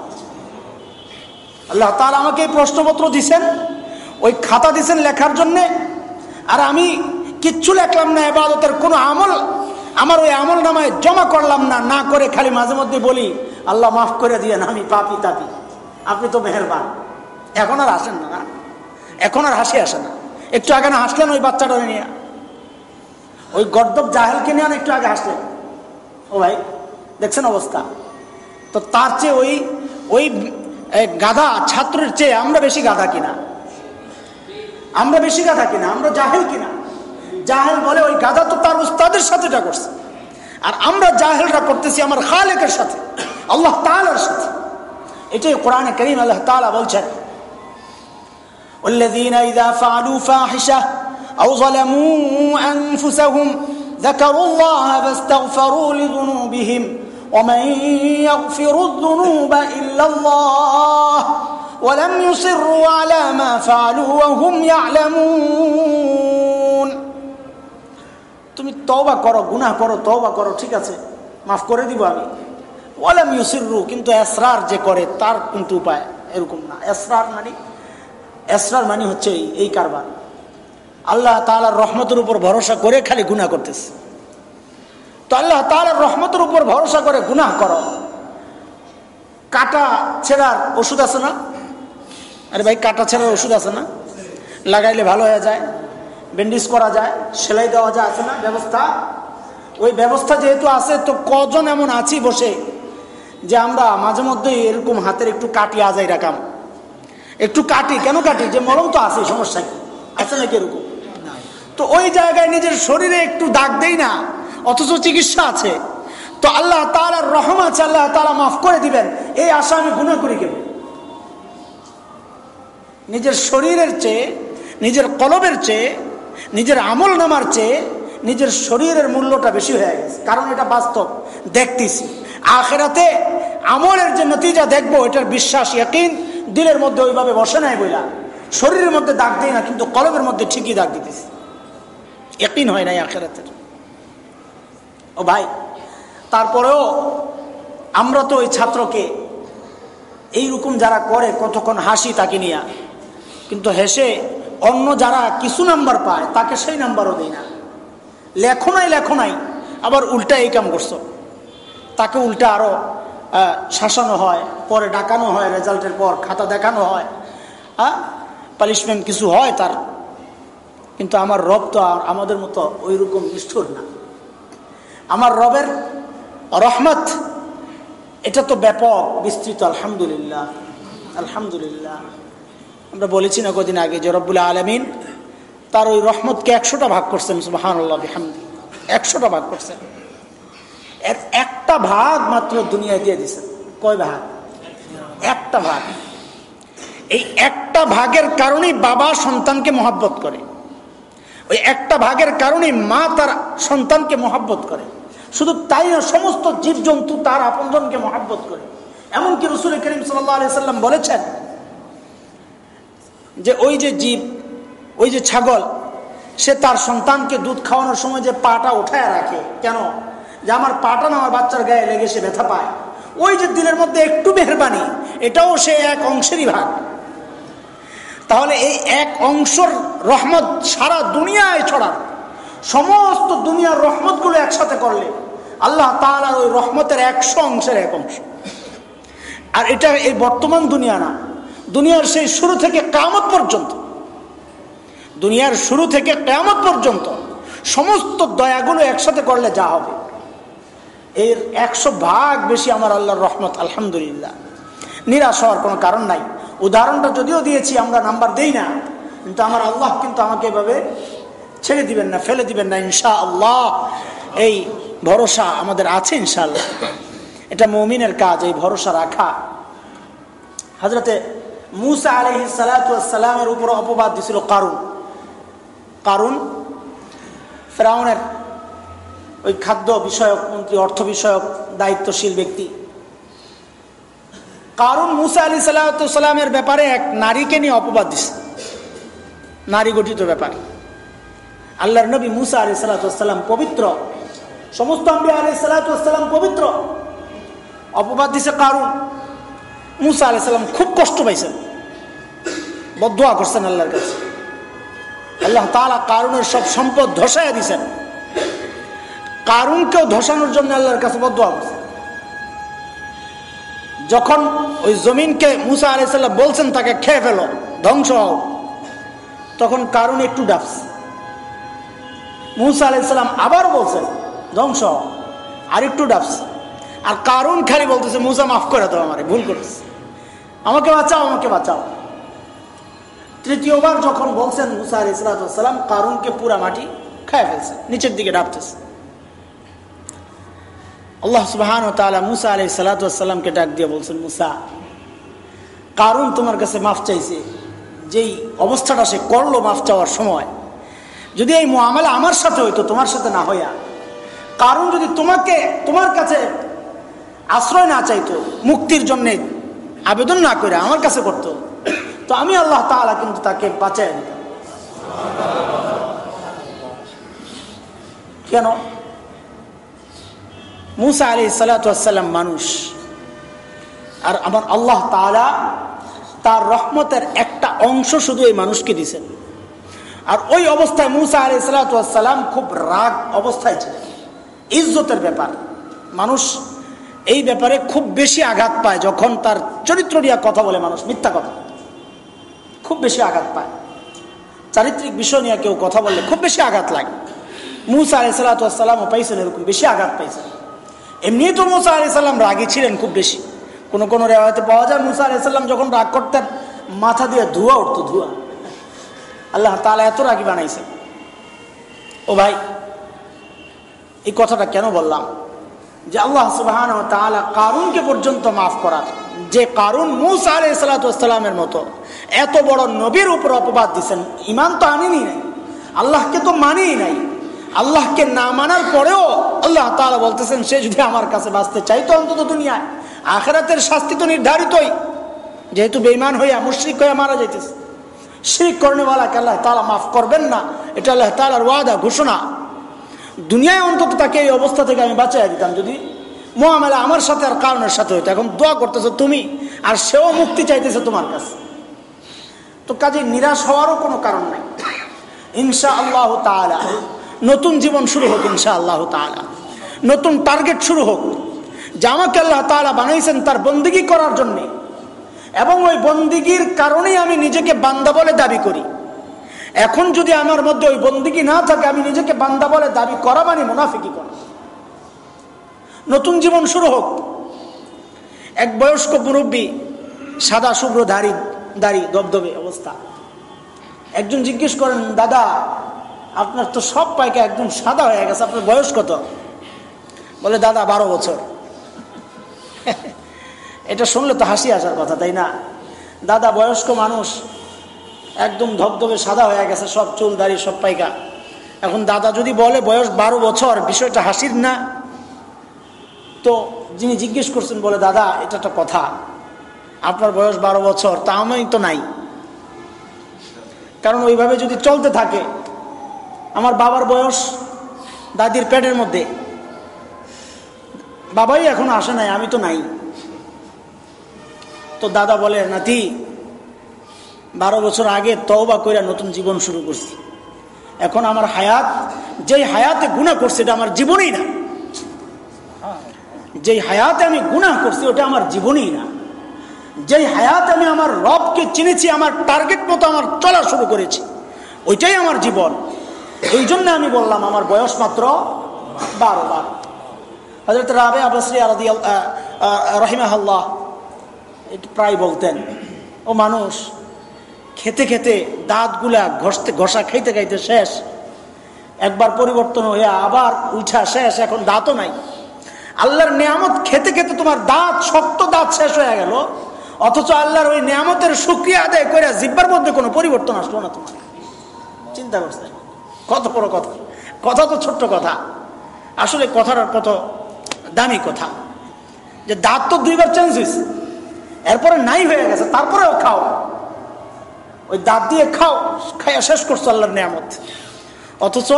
আল্লাহ তালা আমাকে এই প্রশ্নপত্র দিছেন, ওই খাতা দিছেন লেখার জন্যে আর আমি কিচ্ছু লেখলাম না এবাদতের কোনো আমল। আমার ওই আমল নামায় জমা করলাম না না করে খালি মাঝে মধ্যে বলি, আল্লাহ মাফ করে দিয়ে আমি পাপি তাপি। আপনি তো মেহরবান। এখন আর আসেন না এখন আর হাসি আসে না। একটু আগে না হাসলেন ওই বাচ্চাটা নিয়ে? ওই গর্দব জাহেলকে নিয়ে একটু আগে হাসলেন? ও ভাই, দেখছেন অবস্থা? তো তার চেয়ে ওই ওই গাধা ছাত্রের চেয়ে আমরা বেশি গাধা কিনা? আমরা বেশি গাধা কিনা আমরা জাহেল কিনা জাহেল বলে ওই গাধা তো তার উস্তাদের সাথে যা করছে আর আমরা জাহেলরা করতেছি আমার খালেকের সাথে আল্লাহ তালার সাথে এটাই কোরআনে করিম আল্লাহ তালা বলছেন والذين إذا فعلوا فاحشة أو ظلموا أنفسهم ذكروا الله فاستغفروا لذنوبهم ومن يغفر الذنوب إلا الله ولم يصروا على ما فعلوا وهم يعلمون তুমি তওবা করো গুনাহ করো তওবা করো ঠিক আছে মাফ করে দিব আমি ওয়ালাম ইউসিরু কিন্তু এসরার যে করে তার কিন্তু উপায় এরকম না এসরার মানে এসরার মানে হচ্ছে এই কারবার আল্লাহ তালার রহমতের উপর ভরসা করে খালি গুনাহ করতেছে তো আল্লাহ তালার রহমতের উপর ভরসা করে গুনাহ করো কাটা ছেঁড়ার ওষুধ আছে না আরে ভাই, কাটা ছেঁড়ার ওষুধ আছে না? লাগাইলে ভালো হয়ে যায়, ব্যান্ডেজ করা যায়, সেলাই দেওয়া যায়, আছে না ব্যবস্থা? ওই ব্যবস্থা যেহেতু আছে, তো কজন এমন আছি বসে যে আমরা মাঝে মধ্যে এরকম হাতের একটু কাটি আজাই রাখাম। একটু কাটি, কেন কাটি? যে মরম তো আছে সমস্যা কি? আছে নাকি এরকম? তো ওই জায়গায় নিজের শরীরে একটু দাগ দেই না, অথচ চিকিৎসা আছে। তো আল্লাহ তালার রহম আছে, আল্লাহ তালা মাফ করে দিবেন। এই আশা আমি গুণা করি কেন? নিজের শরীরের চেয়ে, নিজের কলবের চেয়ে, নিজের আমল নামার চেয়ে নিজের শরীরের মূল্যটা বেশি হয়ে গেছে। কারণ এটা বাস্তব। দেখতেছি। আখেরাতে আমলের যে নতিজা দেখব, এটার বিশ্বাস, ইয়াকিন, দিলের মধ্যে ওইভাবে বসে নাই বইলা। শরীরের মধ্যে দাগ দিই না, কিন্তু কলবের মধ্যে ঠিকই দাগ দিতেছি। একদিন হয় নাই আখেরাতের ও ভাই, তারপরেও আমরা তো ওই ছাত্রকে এইরকম যারা করে, কতক্ষণ হাসি তাকে নিয়ে কিন্তু হেসে অন্য যারা কিছু নাম্বার পায়, তাকে সেই নাম্বারও দেয় না। লেখো নাই লেখো নাই আবার উল্টা এই কাম করছ। তাকে উল্টা আরও শাসানো হয়, পরে ডাকানো হয়, রেজাল্টের পর খাতা দেখানো হয়। হ্যাঁ পানিশমেন্ট কিছু হয় তার। কিন্তু আমার রব তো আর আমাদের মতো ওই রকম নিষ্ঠুর না। আমার রবের রহমত, এটা তো ব্যাপক, বিস্তৃত, আলহামদুলিল্লাহ আলহামদুলিল্লাহ। আমরা বলেছি না কদিন আগে যে রব্বুল্লাহ আলমিন তার ওই রহমতকে একশোটা ভাগ করছেন সুবাহান হামদি একশোটা ভাগ করছেন। এর একটা ভাগ মাত্র দুনিয়া দিয়ে দিছেন কয় ভাগ? একটা ভাগ। এই একটা ভাগের কারণেই বাবা সন্তানকে মহাব্বত করে। ওই একটা ভাগের কারণেই মা তার সন্তানকে মহাব্বত করে। শুধু তাই না, সমস্ত জীবজন্তু তার আপনজনকে মহাব্বত করে। এমনকি রসুল করিম সাল্লাম বলেছেন যে ওই যে জীব, ওই যে ছাগল, সে তার সন্তানকে দুধ খাওয়ানোর সময় যে পাটা উঠায় রাখে। কেন? যে আমার পাটা না আমার বাচ্চার গায়ে লেগে সে ব্যথা পায়। ওই যে দিলের মধ্যে একটু মেহরবানি, এটাও সে এক অংশেরই ভাগ। তাহলে এই এক অংশর রহমত সারা দুনিয়ায় ছড়ার সমস্ত দুনিয়ার রহমতগুলো একসাথে করলে আল্লাহ তালার ওই রহমতের একশো অংশের এক অংশ। আর এটা এই বর্তমান দুনিয়া না। দুনিয়ার সেই শুরু থেকে কামত পর্যন্ত, দুনিয়ার শুরু থেকে কেয়ামত পর্যন্ত সমস্ত দয়াগুলো একসাথে করলে যা হবে। এর একশো ভাগ বেশি আমার আল্লাহর রহমত, আলহামদুলিল্লাহ। নিরাশ হওয়ার কোনো কারণ নাই। উদাহরণটা যদিও দিয়েছি, আমরা নাম্বার দেই না, কিন্তু আমার আল্লাহ কিন্তু আমাকে এভাবে ছেড়ে দিবেন না, ফেলে দিবেন না ইনশা আল্লাহ এই ভরসা আমাদের আছে ইনশাল্লাহ এটা মমিনের কাজ, এই ভরসা রাখা। হজরতে মুসা আলহ সালাতামের উপর অপবাদ দিছিল কারুন। কারুন? ফেরাউনের ওই খাদ্য বিষয়ক মন্ত্রী, অর্থ বিষয়ক দায়িত্বশীল ব্যক্তি। কারণ মুসা আলি সাল্লামের ব্যাপারে এক নারীকে নিয়ে অপবাদ দিছে। নারী গঠিত ব্যাপার। আল্লাহর নবী মুসা আলী সাল্লাম পবিত্র। সমস্ত আম্বি আলী সাল্লাম পবিত্র। অপবাদ দিছে কারুন। মুসা আলি সাল্লাম খুব কষ্ট পাইছেন। বদুয়া করছেন আল্লাহর কাছে। আল্লাহ তালা কারুনের সব সম্পদ ধসাইয়া দিছেন। কারুনকেও ধসানোর জন্য আল্লাহর কাছে বদুয়া করছেন। যখন ওই জমিনকে মুসা আলাইসাল্লাম বলছেন, তাকে খেয়ে ফেলো, ধ্বংস হও। তখন কারুন একটু ডাবস মুসা আলাইসাল্লাম আবার বলছেন, ধ্বংস হও। আর একটু ডাবস আর কারুন খালি বলতেছে, মুসা, মাফ করে দাও আমার, ভুল করেছে। আমাকে বাঁচাও আমাকে বাঁচাও। তৃতীয়বার যখন বলছেন মুসা আলি সালাম, কারুনকে পুরা মাটি খায় ফেলছে, নিচের দিকে ডাবতেছে। আল্লাহ সুবাহান তালা মুসা আলি সালাতামকে ডাক দিয়ে বলছেন, মুসা, কারুন তোমার কাছে মাফ চাইছে, যেই অবস্থাটা সে করল মাফ চাওয়ার সময়। যদি এই মহামেলা আমার সাথে হইতো, তোমার সাথে না হইয়া কারণ যদি তোমাকে, তোমার কাছে আশ্রয় না চাইতো, মুক্তির জন্যে আবেদন না করে আমার কাছে করতো তো আমি আল্লাহ তালা কিন্তু তাকে বাঁচাই দিতাম কেন? মুসা আলি সালাতাম মানুষ। আর আমার আল্লাহ তালা তার রহমতের একটা অংশ শুধু এই মানুষকে দিছেন আর ওই অবস্থায় মুসা আলি সালাতাম খুব রাগ অবস্থায় ছিলেন। ইজ্জতের ব্যাপার। মানুষ এই ব্যাপারে খুব বেশি আঘাত পায় যখন তার চরিত্র নিয়ে কথা বলে মানুষ, মিথ্যা কথা। খুব বেশি আঘাত পায়। চারিত্রিক বিষয় নিয়ে কেউ কথা বললে খুব বেশি আঘাত লাগে। মুসা আলি সাল্লাতামও পাইছেন এরকম, বেশি আঘাত পাইছেন। এমনি তো মুসা আলি সাল্লাম রাগী ছিলেন খুব বেশি। কোনো কোনো রেওয়াতে পাওয়া যায়, মুসা আলি সাল্লাম যখন রাগ করতেন, মাথা দিয়ে ধোয়া উঠতো, ধোয়া। আল্লাহ তালা এত রাগি বানাইছেন। ও ভাই, এই কথাটা কেন বললাম? যে আল্লাহ সুবাহান তালা কারুনকে পর্যন্ত মাফ করার, যে কারুন মুসা আলাই সালাতামের মতো এত বড় নবীর উপর অপবাদ দিচ্ছেন ইমান তো আনিনি নাই। আল্লাহকে তো মানেই নাই। আল্লাহকে না মানার পরেও আল্লাহ তালা বলতেছেন, সে যদি আমার কাছে বাঁচতে চাইতো অন্তত দুনিয়ায়, আখেরাতের শাস্তি তো নির্ধারিতই। যেহেতু বেইমান হইয়া মুশ্রিক হইয়া মারা যাইতেছে। শিরিক কর্নেওয়ালাকে আল্লাহ তালা মাফ করবেন না। এটা আল্লাহ তালার ওয়াদা, ঘোষণা। দুনিয়ায় অন্তত তাকে এই অবস্থা থেকে আমি বাঁচাই দিতাম। যদি মহামেলা আমার সাথে আর কারণের সাথে হইতো। এখন দোয়া করতেছো তুমি, আর সেও মুক্তি চাইতেছে তোমার কাছে। তো কাজে নিরাশ হওয়ারও কোনো কারণ নাই। ইনশা আল্লাহ তালা নতুন জীবন শুরু হোক ইনশা আল্লাহ তালা নতুন টার্গেট শুরু হোক। যে আমাকে আল্লাহ তালা বানাইছেন তার বন্দিগি করার জন্যে। এবং ওই বন্দিগির কারণেই আমি নিজেকে বান্দা বলে দাবি করি। এখন যদি আমার মধ্যে ওই বন্দিগি না থাকে, আমি নিজেকে বান্দা বলে দাবি করা মানে মুনাফিকি করা। নতুন জীবন শুরু হোক। এক বয়স্ক মুরব্বী সাদা শুভ্র দাড়ি দাড়ি, দবদবে অবস্থা। একজন জিজ্ঞেস করেন, দাদা, আপনার তো সব পাইকা একদম সাদা হয়ে গেছে, আপনার বয়স কত? বলে, দাদা, বারো বছর। <laughs> এটা শুনলে তো হাসি আসার কথা, তাই না? দাদা, বয়স্ক মানুষ, একদম ধবধবে সাদা হয়ে গেছে, সব চুল, দাড়ি, সব পাইকা এখন দাদা যদি বলে, বয়স বারো বছর, বিষয়টা হাসির না? তো যিনি জিজ্ঞেস করছেন, বলে, দাদা, এটা একটা কথা। আপনার বয়স বারো বছর, তা আমি তো নাই। কারণ ওইভাবে যদি চলতে থাকে, আমার বাবার বয়স দাদির পেটের মধ্যে, বাবাই এখন আসে নাই, আমি তো নাই। তো দাদা বলে, নাতি, বারো বছর আগে তওবা করে নতুন জীবন শুরু করছি। এখন আমার হায়াত, যেই হায়াতে গুণা করছে, এটা আমার জীবনই না। যেই হায়াতে আমি গুণা করছি, ওটা আমার জীবনই না। যেই হায়াত আমি আমার রবকে চিনেছি, আমার টার্গেট মতো আমার চলা শুরু করেছি, ওইটাই আমার জীবন। এই জন্য আমি বললাম, আমার বয়স মাত্র বারো বার। হজরত রাবে আবসরি রহিমাহাল্লাহ, একটু প্রায় বলতেন, ও মানুষ, খেতে খেতে দাঁতগুলা ঘষতে, ঘষা খাইতে খাইতে শেষ। একবার পরিবর্তন হয়ে আবার উঠা শেষ, এখন দাঁতও নাই। আল্লাহর নিয়ামত খেতে খেতে তোমার দাঁত, শক্ত দাঁত শেষ হয়ে গেল। অথচ আল্লাহর ওই নিয়ামতের সুক্রিয়া আদায় করে জিব্বার মধ্যে কোনো পরিবর্তন আসলো না তোমার। চিন্তা করছে? কত বড় কথা। কথা তো ছোট্ট কথা। আসলে কথার কত দামি কথা। যে দাঁত তো দুইবার চেঞ্জ হয়েছে এরপরে নাই হয়ে গেছে, তারপরেও খাও। ওই দাঁত দিয়ে খাও, খাইয়া শেষ করছ আল্লাহর নিয়ামত। অথচ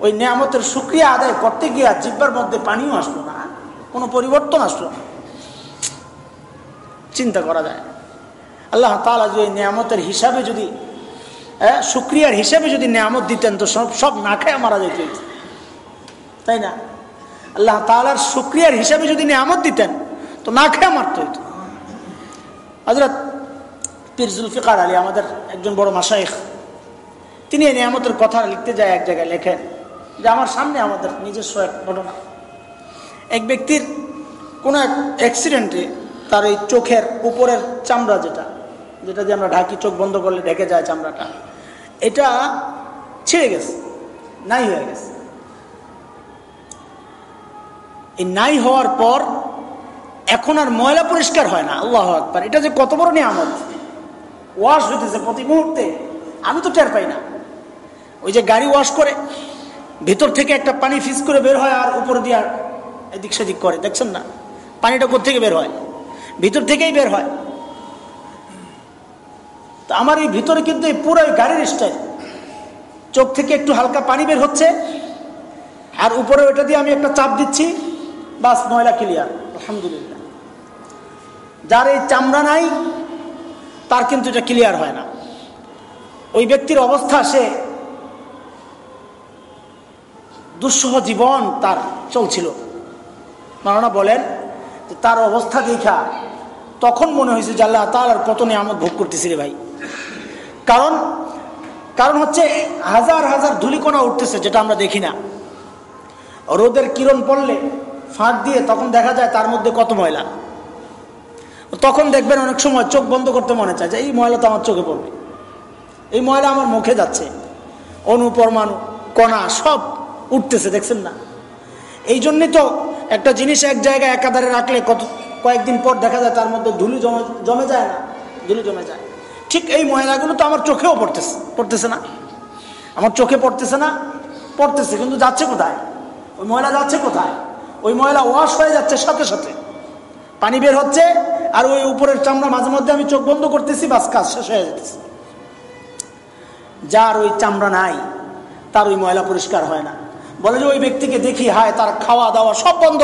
ওই নিয়ামতের সুক্রিয়া আদায় করতে গিয়া জিব্বার মধ্যে পানিও আসলো না, কোনো পরিবর্তন আসলো না। চিন্তা করা যায়। আল্লাহ তালা যদি নিয়ামতের হিসাবে যদি সুক্রিয়ার হিসাবে যদি নিয়ামত দিতেন, তো সব সব না খেয়ে মারা যেত। তাই না? আল্লাহ তালার সুক্রিয়ার হিসাবে যদি নিয়ামত দিতেন, তো না খেয়ে মারত। হইতো হজরত পীর জুলফিকার আলী, আমাদের একজন বড় মাসাইখ তিনি এই নিয়ামতের কথা লিখতে যায় এক জায়গায় লেখেন যে, আমার সামনে আমাদের নিজস্ব এক ঘটনা। এক ব্যক্তির কোনো এক অ্যাক্সিডেন্টে তার এই চোখের উপরের চামড়া যেটা যেটা দিয়ে আমরা ঢাকি, চোখ বন্ধ করলে ঢেকে যায় চামড়াটা, এটা ছিঁড়ে গেছে, নাই হয়ে গেছে। এই নাই হওয়ার পর এখন আর ময়লা পরিষ্কার হয় না, আল্লাহ আকবার। এটা যে কত বড় নিয়ামত। ওয়াশ হইতেছে প্রতি মুহূর্তে, আমি তো টের পাই না। ওই যে গাড়ি ওয়াশ করে, ভেতর থেকে একটা পানি ফিস করে বের হয় আর উপর দিয়ে আর এদিক সেদিক করে, দেখছেন না? পানিটা থেকে বের হয়? ভিতর থেকেই বের হয়। তো আমার এই ভিতরে কিন্তু এই পুরো গাড়ির স্টাইল চোখ থেকে একটু হালকা পানি বের হচ্ছে, আর উপরে ওইটা দিয়ে আমি একটা চাপ দিচ্ছি, বাস ময়লা ক্লিয়ার আলহামদুলিল্লাহ। যার এই চামড়া নাই, তার কিন্তু এটা ক্লিয়ার হয় না। ওই ব্যক্তির অবস্থা, সে দুঃসহ জীবন তার চলছিল। মারানা বলেন যে তার অবস্থা দেখা তখন মনে হয়েছে যে আল্লাহ তার আর কত নিয়ামত ভোগ করতেছি রে ভাই। কারণ কারণ হচ্ছে হাজার হাজার ধুলিকোনা উঠতেছে যেটা আমরা দেখি না। রোদের কিরণ পড়লে ফাঁক দিয়ে তখন দেখা যায় তার মধ্যে কত ময়লা। তখন দেখবেন অনেক সময় চোখ বন্ধ করতে মনে চায় যে এই ময়লা তো আমার চোখে পড়বে। এই ময়লা আমার মুখে যাচ্ছে। অনুপরমাণু কণা সব উঠতেছে, দেখছেন না? এই জন্যই তো একটা জিনিস এক জায়গায় একাধারে রাখলে কত কয়েকদিন পর দেখা যায় তার মধ্যে ধুলি জমে জমে যায় না, ধুলি জমে যায়। ঠিক এই ময়লাগুলো তো আমার চোখেও পড়তেছে পড়তেছে না। আমার চোখে পড়তেছে না, পড়তেছে, কিন্তু যাচ্ছে কোথায়? ওই ময়লা যাচ্ছে কোথায়? ওই ময়লা ওয়াশ হয়ে যাচ্ছে সাথে সাথে। পানি বের হচ্ছে, আর ওই উপরের চামড়া মাঝে মধ্যে আমি চোখ বন্ধ করতেছি, বাস কাজ শেষ হয়ে যাচ্ছে। যার ওই চামড়া নাই, তার ওই ময়লা পরিষ্কার হয় না। বলে যে ওই ব্যক্তিকে দেখি, হায়, তার খাওয়া দাওয়া সব বন্ধ।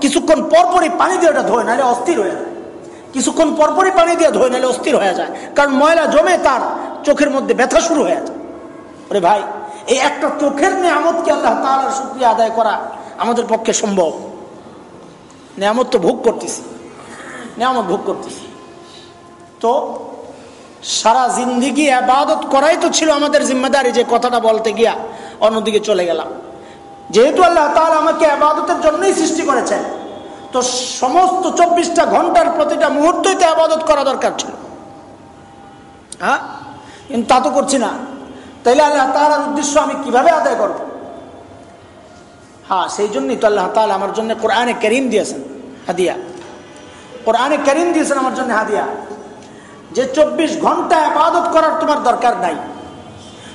কিছুক্ষণ পরপরই পানি দিয়ে ওটা ধোয়, নাহলে অস্থির হয়ে যায়। কিছুক্ষণ পরপরই পানি দিয়ে ধোয়, নাহলে অস্থির হয়ে যায়। কারণ ময়লা জমে তার চোখের মধ্যে ব্যথা শুরু হয়ে যায়। ওরে ভাই, এই একটা চোখের নিয়ামতকে আল্লাহ তালার শুক্রিয়া আদায় করা আমাদের পক্ষে সম্ভব? নিয়ামত তো ভোগ করতেছি। নিয়ামত ভোগ করতেছি। তো সারা জিন্দিগি আবাদত করাই তো ছিল আমাদের জিম্মেদারি যে কথাটা বলতে গিয়া অন্যদিকে চলে গেলাম। যেহেতু আল্লাহ তাহলে আমাকে আবাদতের জন্যই সৃষ্টি করেছেন, তো সমস্ত চব্বিশটা ঘণ্টার প্রতিটা মুহূর্তই তো আবাদত করা দরকার ছিল। হ্যাঁ? কিন্তু তা তো করছি না। তাইলে আল্লাহ তালার উদ্দেশ্য আমি কীভাবে আদায় করব? হ্যাঁ সেই জন্যই তো আল্লাহ তালা আমার জন্য কোরআনে করিম দিয়েছেন, হাদিয়া। কোরআনে করিম দিয়েছেন আমার জন্য হাদিয়া। যে চব্বিশ ঘণ্টা আবাদত করার তোমার দরকার নাই।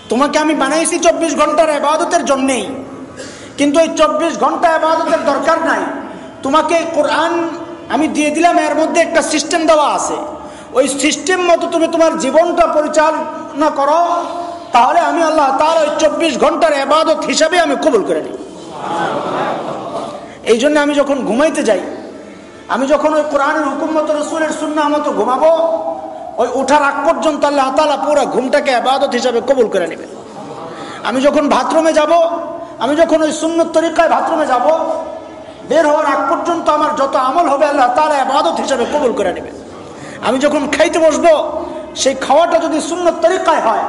তোমাকে আমি বানাইছি চব্বিশ ঘণ্টার আবাদতের জন্যেই। কিন্তু এই চব্বিশ ঘণ্টা আবাদতের দরকার নাই। তোমাকে কোরআন আমি দিয়ে দিলাম, এর মধ্যে একটা সিস্টেম দেওয়া আছে। ওই সিস্টেম মতো তুমি তোমার জীবনটা পরিচালনা করো, তাহলে আমি আল্লাহ তার ওই চব্বিশ ঘণ্টার এবাদত হিসাবে আমি কবুল করে নিই এই জন্য আমি যখন ঘুমাইতে যাই, আমি যখন ওই কোরআনের হুকুম মতো, রসুলের সুন্না মতো ঘুমাবো, ওই ওঠার আগ পর্যন্ত আল্লাহ তালা পুরো ঘুমটাকে আবাদত হিসাবে কবুল করে নেবে আমি যখন বাথরুমে যাব আমি যখন ওই সুন্নত তরিকায় বাথরুমে যাব, বের হওয়ার আগ পর্যন্ত আমার যত আমল হবে আল্লাহ তালা আবাদত হিসাবে কবুল করে নেবে। আমি যখন খাইতে বসবো, সেই খাওয়াটা যদি সুন্নত তরিকায় হয়,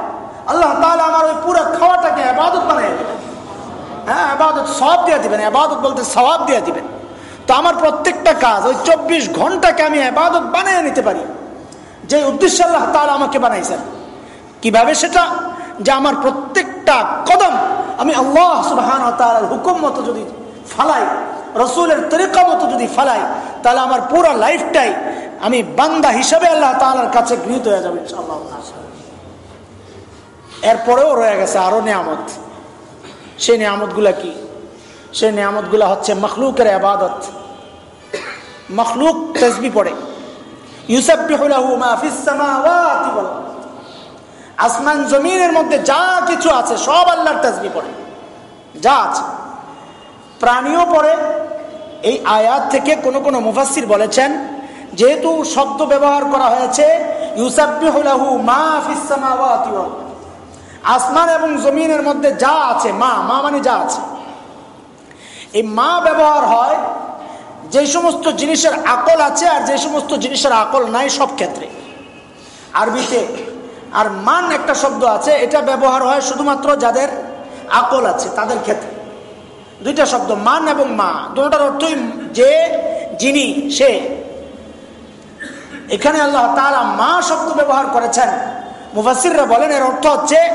আল্লাহ তালা আমার ওই পুরো খাওয়াটাকে আবাদত বানিয়ে দেবেন। হ্যাঁ আবাদত সব দিয়ে দিবেন আবাদত বলতে সবাব দিয়ে দিবেন। তো আমার প্রত্যেকটা কাজ ওই চব্বিশ ঘন্টাকে আমি আবাদত বানিয়ে নিতে পারি। যে উদ্দেশ্য আল্লাহ তালা আমাকে বানাইছেন। কীভাবে সেটা? যে আমার প্রত্যেকটা কদম আমি আল্লাহ সুবাহান হুকুম মতো যদি ফালাই, রসুলের তরিকা মতো যদি ফালাই, তাহলে আমার পুরো লাইফটাই আমি বান্দা হিসাবে আল্লাহ তালার কাছে গৃহীত হয়ে যাবে এরপরেও রয়ে গেছে আরও নিয়ামত। সেই নিয়ামতগুলা কি? সেই নিয়ামতগুলা হচ্ছে মখলুকের আবাদত মখলুক তসবি পড়ে। আসমান জমিনের মধ্যে যা কিছু আছে, সব আল্লাহর তসবি পড়ে। যা আছে। প্রাণীও পড়ে। এই আয়াত থেকে কোন কোনো মুফাসির বলেছেন, যেহেতু শব্দ ব্যবহার করা হয়েছে ইউসাবিহু মা আসমান এবং জমিনের মধ্যে যা আছে, মা মা মানে যা আছে। এই মা ব্যবহার হয়, যে সমস্ত জিনিসের আকল আছে আর যে সমস্ত জিনিসের আকল নাই সব ক্ষেত্রে। আরবিতে আর মান একটা শব্দ আছে, এটা ব্যবহার হয় শুধুমাত্র যাদের আকল আছে, তাদের ক্ষেত্রে। দুইটা শব্দ, মান এবং মা। দুটার অর্থই যে, যিনি, সে। এখানে আল্লাহ তারা মা শব্দ ব্যবহার করেছেন। মুফাসিররা বলেন, এর অর্থ হচ্ছে,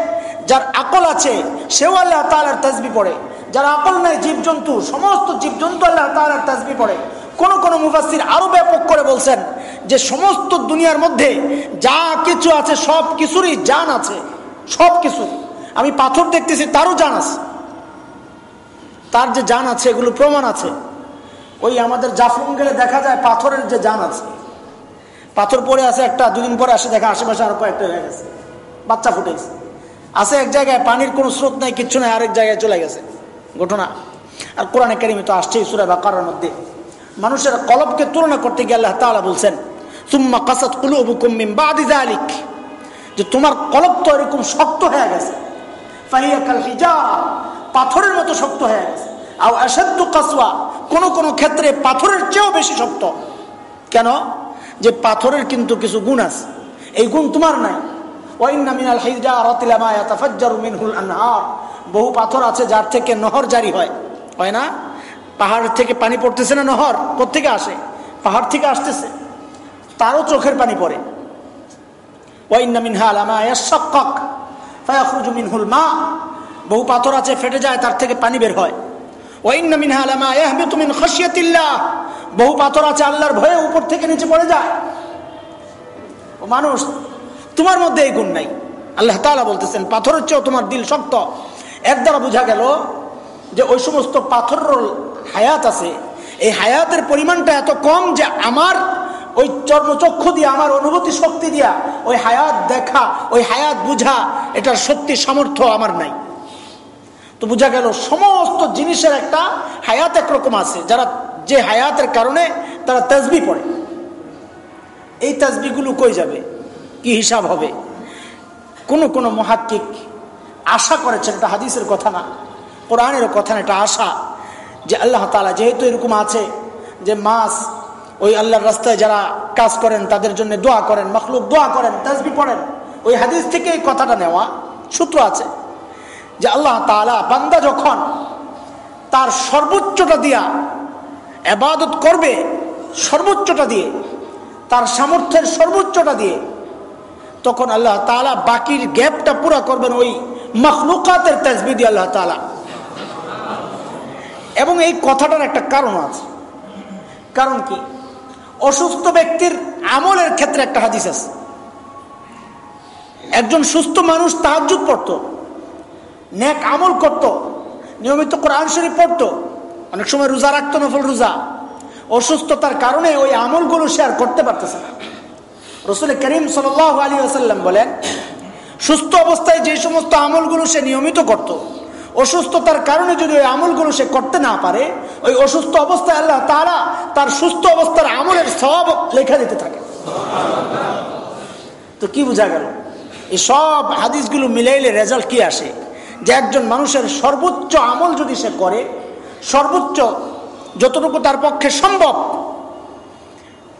যার আকল আছে, সেও আল্লাহ তালার তাজবি পড়ে। যার আকল নাই, জীবজন্তু, সমস্ত জীবজন্তু আল্লাহ তালার তাজবি পড়ে। কোন কোন মুফাসির আরও ব্যাপক করে বলছেন যে সমস্ত দুনিয়ার মধ্যে যা কিছু আছে, সব কিছুরই জান আছে। সব কিছু। আমি পাথর দেখতেছি, তারও জান আছে। তার যে জান আছে, এগুলো প্রমাণ আছে। ওই আমাদের জাফলং গেলে দেখা যায় পাথরের যে জান আছে। পাথর পরে আছে একটা, দুদিন পরে আসে দেখা, আশেপাশে আরও কয়েকটা হয়ে গেছে। বাচ্চা ফুটেছে আছে এক জায়গায়, পানির কোনো স্রোত নাই, কিচ্ছু নাই, আরেক জায়গায় চলে গেছে। ঘটনা। আর কোরআনে কারিমে তো আসছেই সুরা বা কারোর মধ্যে। মানুষের কলবকে তুলনা করতে গিয়ে আল্লাহ তালা বলছেন তুম্মা কাসাত কুলুবুকুম মিন বাদি যালিক যে তোমার কলব তো এরকম শক্ত হয়ে গেছে। পাথরের মতো শক্ত হয়ে গেছে। আর আসাদ্দু কাসওয়া, কোন কোনো ক্ষেত্রে পাথরের চেয়েও বেশি শক্ত। কেন? যে পাথরের কিন্তু কিছু গুণ আছে। এই গুণ তোমার নাই। বহু পাথর আছে যার থেকে নহর জারি হয়। হয় না? পাহাড় থেকে পানি পড়তেছে না নহর? কোথেকে আসে? পাহাড় থেকে আসতেছে। তারও চোখের পানি পড়ে। মা বহু পাথর আছে, ফেটে যায়, তার থেকে পানি বের হয়। বহু পাথর আছে, আল্লাহর ভয়ে উপর থেকে নিচে পড়ে যায়। ও মানুষ, তোমার মধ্যে এই গুণ নাই। আল্লাহ তালা বলতেছেন, পাথরের চেয়েও তোমার দিল শক্ত। এর দ্বারা বোঝা গেল যে ওই সমস্ত পাথর হায়াত আছে। এই হায়াতের পরিমাণটা এত কম যে আমার ওই চর্মচক্ষু দিয়ে, আমার অনুভূতি শক্তি দিয়া ওই হায়াত দেখা, ওই হায়াত বুঝা, এটার শক্তি সামর্থ্য আমার নাই। তো বোঝা গেল, সমস্ত জিনিসের একটা হায়াত একরকম আছে। যারা যে হায়াতের কারণে তারা তাজবি পড়ে। এই তাজবিগুলো কই যাবে? কি হিসাব হবে? কোন কোন মহাত্মিক আশা করেছেন, এটা হাদিসের কথা না। কোরআনের কথা না, এটা আশা। যে আল্লাহ তালা যেহেতু এরকম আছে যে মাস, ওই আল্লাহর রাস্তায় যারা কাজ করেন, তাদের জন্য দোয়া করেন, মখলুক দোয়া করেন তাজবি পড়েন, ওই হাদিস থেকে এই কথাটা নেওয়া সূত্র আছে যে আল্লাহ তালা বান্দা যখন তার সর্বোচ্চটা দিয়া আবাদত করবে, সর্বোচ্চটা দিয়ে, তার সামর্থ্যের সর্বোচ্চটা দিয়ে, তখন আল্লাহ তালা বাকির গ্যাপটা পুরা করবেন ওই মখলুকাতের তেজবিদি আল্লাহ তালা এবং এই কথাটার একটা কারণ আছে। কারণ কি? অসুস্থ ব্যক্তির আমলের ক্ষেত্রে একটা হাদিস আছে। একজন সুস্থ মানুষ তাহাজুদ পড়তো, নেক আমল করত, নিয়মিত কোরআন শরীফ পড়তো, অনেক সময় রোজা রাখতো নফল রোজা। অসুস্থতার কারণে ওই আমলগুলো শেয়ার করতে পারতেছে না। রসুল করিম সাল আলী আসাল্লাম বলেন, সুস্থ অবস্থায় যে সমস্ত আমলগুলো সে নিয়মিত করত অসুস্থতার কারণে যদি ওই আমলগুলো সে করতে না পারে, ওই অসুস্থ অবস্থায় আল্লাহ তারা তার সুস্থ অবস্থার আমলের সব লেখা দিতে থাকে। তো কি বোঝা গেল? এই সব হাদিসগুলো মিলাইলে রেজাল্ট কি আসে? যে একজন মানুষের সর্বোচ্চ আমল যদি সে করে, সর্বোচ্চ যতটুকু তার পক্ষে সম্ভব,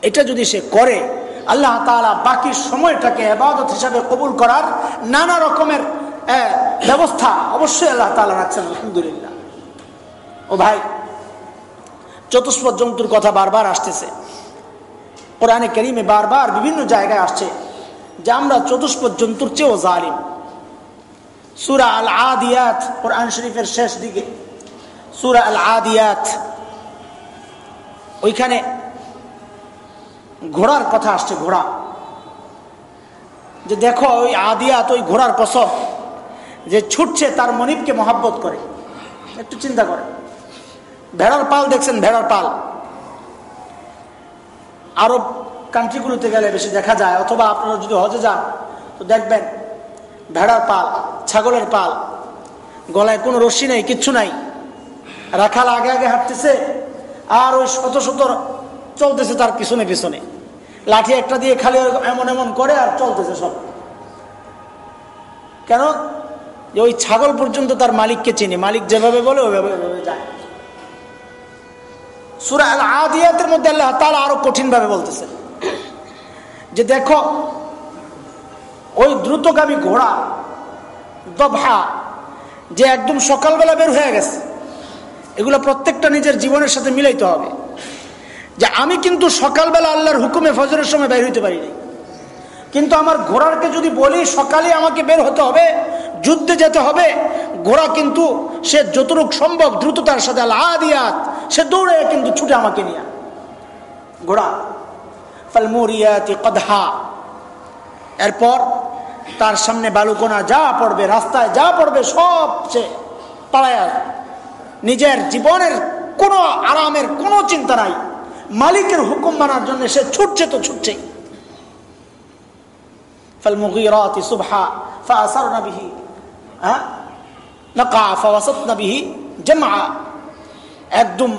এটা যদি সে করে, আল্লাহ তালা বাকি সময়টাকে আবাদত হিসাবে কবুল করার নানা রকমের ব্যবস্থা অবশ্যই আল্লাহ তালা রাখছেন, আলহামদুলিল্লাহ। ও ভাই, চতুষ্প জন্তুর কথা বারবার আসতেছে। কোরআনে কেরিমে বারবার বিভিন্ন জায়গায় আসছে যে আমরা চতুষ্প জন্তুর চেয়েও জালিম। সুরা আল আদিয়াত কোরআন শরীফের শেষ দিকে। সুরা আল আদিয়াত ওইখানে ঘোড়ার কথা আসছে, ঘোড়া। যে দেখো, ওই আদিয়াত, ওই ঘোড়ার কসব যে ছুটছে তার মনিবকে মহাব্বত করে। একটু চিন্তা করে। ভেড়ার পাল দেখছেন, ভেড়ার পাল। আরব কান্ট্রিগুলোতে গেলে বেশি দেখা যায়, অথবা আপনারা যদি হজে যান, তো দেখবেন ভেড়ার পাল, ছাগলের পাল, গলায় কোনো রশ্মি নেই, কিচ্ছু নাই। রাখাল আগে আগে হাঁটতেছে, আর ওই শত শত চলতেছে তার পিছনে পিছনে। লাঠি একটা দিয়ে খালি এমন এমন করে আর চলতেছে সব। কেন? যে ওই ছাগল পর্যন্ত তার মালিককে চিনি। মালিক যেভাবে বলে, ওইভাবে যায়। সুরা আল আদিয়াতের মধ্যে আল্লাহ তারা আরও কঠিন ভাবে বলতেছে যে দেখো, ওই দ্রুতগামী ঘোড়া দভা যে একদম সকালবেলা বের হয়ে গেছে, এগুলো প্রত্যেকটা নিজের জীবনের সাথে মিলাইতে হবে। যে আমি কিন্তু সকালবেলা আল্লাহর হুকুমে ফজরের সময় বের হইতে পারিনি। কিন্তু আমার ঘোড়ারকে যদি বলি, সকালে আমাকে বের হতে হবে যুদ্ধে যেতে হবে। ঘোড়া কিন্তু সে যতটুক সম্ভব দ্রুততার সাথে আদিয়াত সে দৌড়ে কিন্তু ছুটে আমাকে নিয়ে ঘোড়া, ফলমুরিয়াতি কদহা। এরপর তার সামনে বালুকোনা যা পড়বে, রাস্তায় যা পড়বে, সব সে পালায় নিজের জীবনের কোনো আরামের কোনো চিন্তা নাই। মালিকের হুকুম মানার জন্য সে ছুটছে তো ছুটছে ফলমুগিরাতি সুভা ফা আসার বিহি। হ্যাঁ? নাকা ফাওয়াসত নাবিহি জামা একদম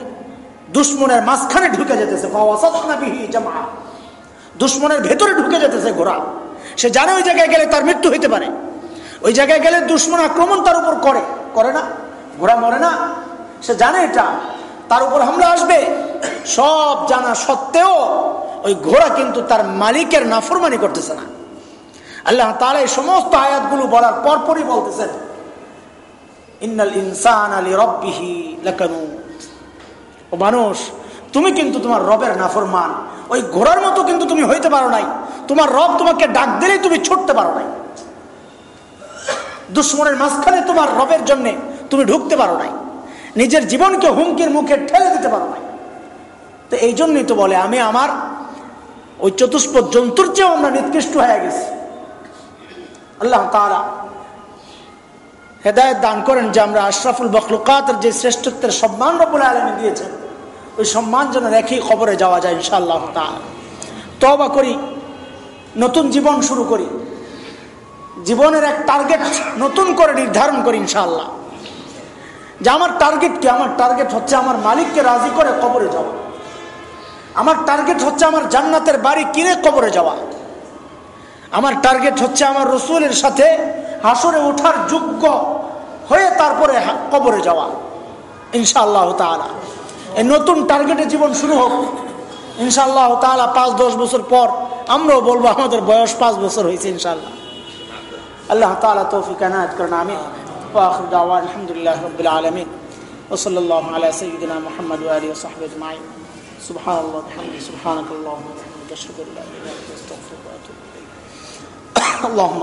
দুশ্মনের মাঝখানে ঢুকে যেতেছে। ফাওয়াসত নাবিহি জামা দুশ্মনের ভেতরে ঢুকে যেতেছে ঘোড়া। সে জানে ওই জায়গায় গেলে তার মৃত্যু হইতে পারে। ওই জায়গায় গেলে দুশ্মন আক্রমণ তার উপর করে। করে না? ঘোড়া মরে না? সে জানে এটা। তার উপর হামলা আসবে। সব জানা সত্ত্বেও ওই ঘোড়া কিন্তু তার মালিকের নাফরমানি করতেছে না। আল্লাহ তাহলে এই সমস্ত আয়াতগুলো বলার পরপরই বলতেছেন, ইন্নাল ইনসান আলী রব্বিহি লেখানু ও মানুষ, তুমি কিন্তু তোমার রবের নাফরমান। ওই ঘোড়ার মতো কিন্তু তুমি হইতে পারো নাই। তোমার রব তোমাকে ডাক দিলেই তুমি ছুটতে পারো নাই। দুশ্মনের মাঝখানে তোমার রবের জন্য তুমি ঢুকতে পারো নাই। নিজের জীবনকে হুমকির মুখে ঠেলে দিতে পারো নাই। তো এই জন্যই তো বলে, আমি আমার ওই চতুষ্প জন্তুর চেয়েও আমরা নিকৃষ্ট হয়ে গেছি। আল্লাহ তারা হেদায়ত দান করেন যে আমরা আশরাফুল বখলুকাতের যে শ্রেষ্ঠত্বের সম্মান রবুল আলমী দিয়েছেন, ওই সম্মান যেন রেখেই খবরে যাওয়া যায় ইনশাআল্লাহ তবা করি, নতুন জীবন শুরু করি। জীবনের এক টার্গেট নতুন করে নির্ধারণ করি ইনশাআল্লাহ। যে আমার টার্গেট কি? আমার টার্গেট হচ্ছে আমার মালিককে রাজি করে কবরে যাওয়া। আমার টার্গেট হচ্ছে আমার জান্নাতের বাড়ি কিনে কবরে যাওয়া। আমার টার্গেট হচ্ছে আমার রসুলের সাথে হাসরে ওঠার যোগ্য হয়ে তারপরে কবরে যাওয়া ইনশাআল্লাহ তালা এই নতুন টার্গেটে জীবন শুরু হোক ইনশাআল্লাহ তালা পাঁচ দশ বছর পর আমরাও বলবো আমাদের বয়স পাঁচ বছর হয়েছে ইনশাআল্লাহ আল্লাহ তালা তৌফিক আনায়ত করেন আমি আলহামদুলিল্লাহ রবিল আলমিন وصلى الله على سيدنا محمد وآله وصحبه أجمعين سبحان الله وبحمده سبحانك اللهم وبحمدك أشهد أن لا إله إلا أنت أستغفرك وأتوب إليك اللهم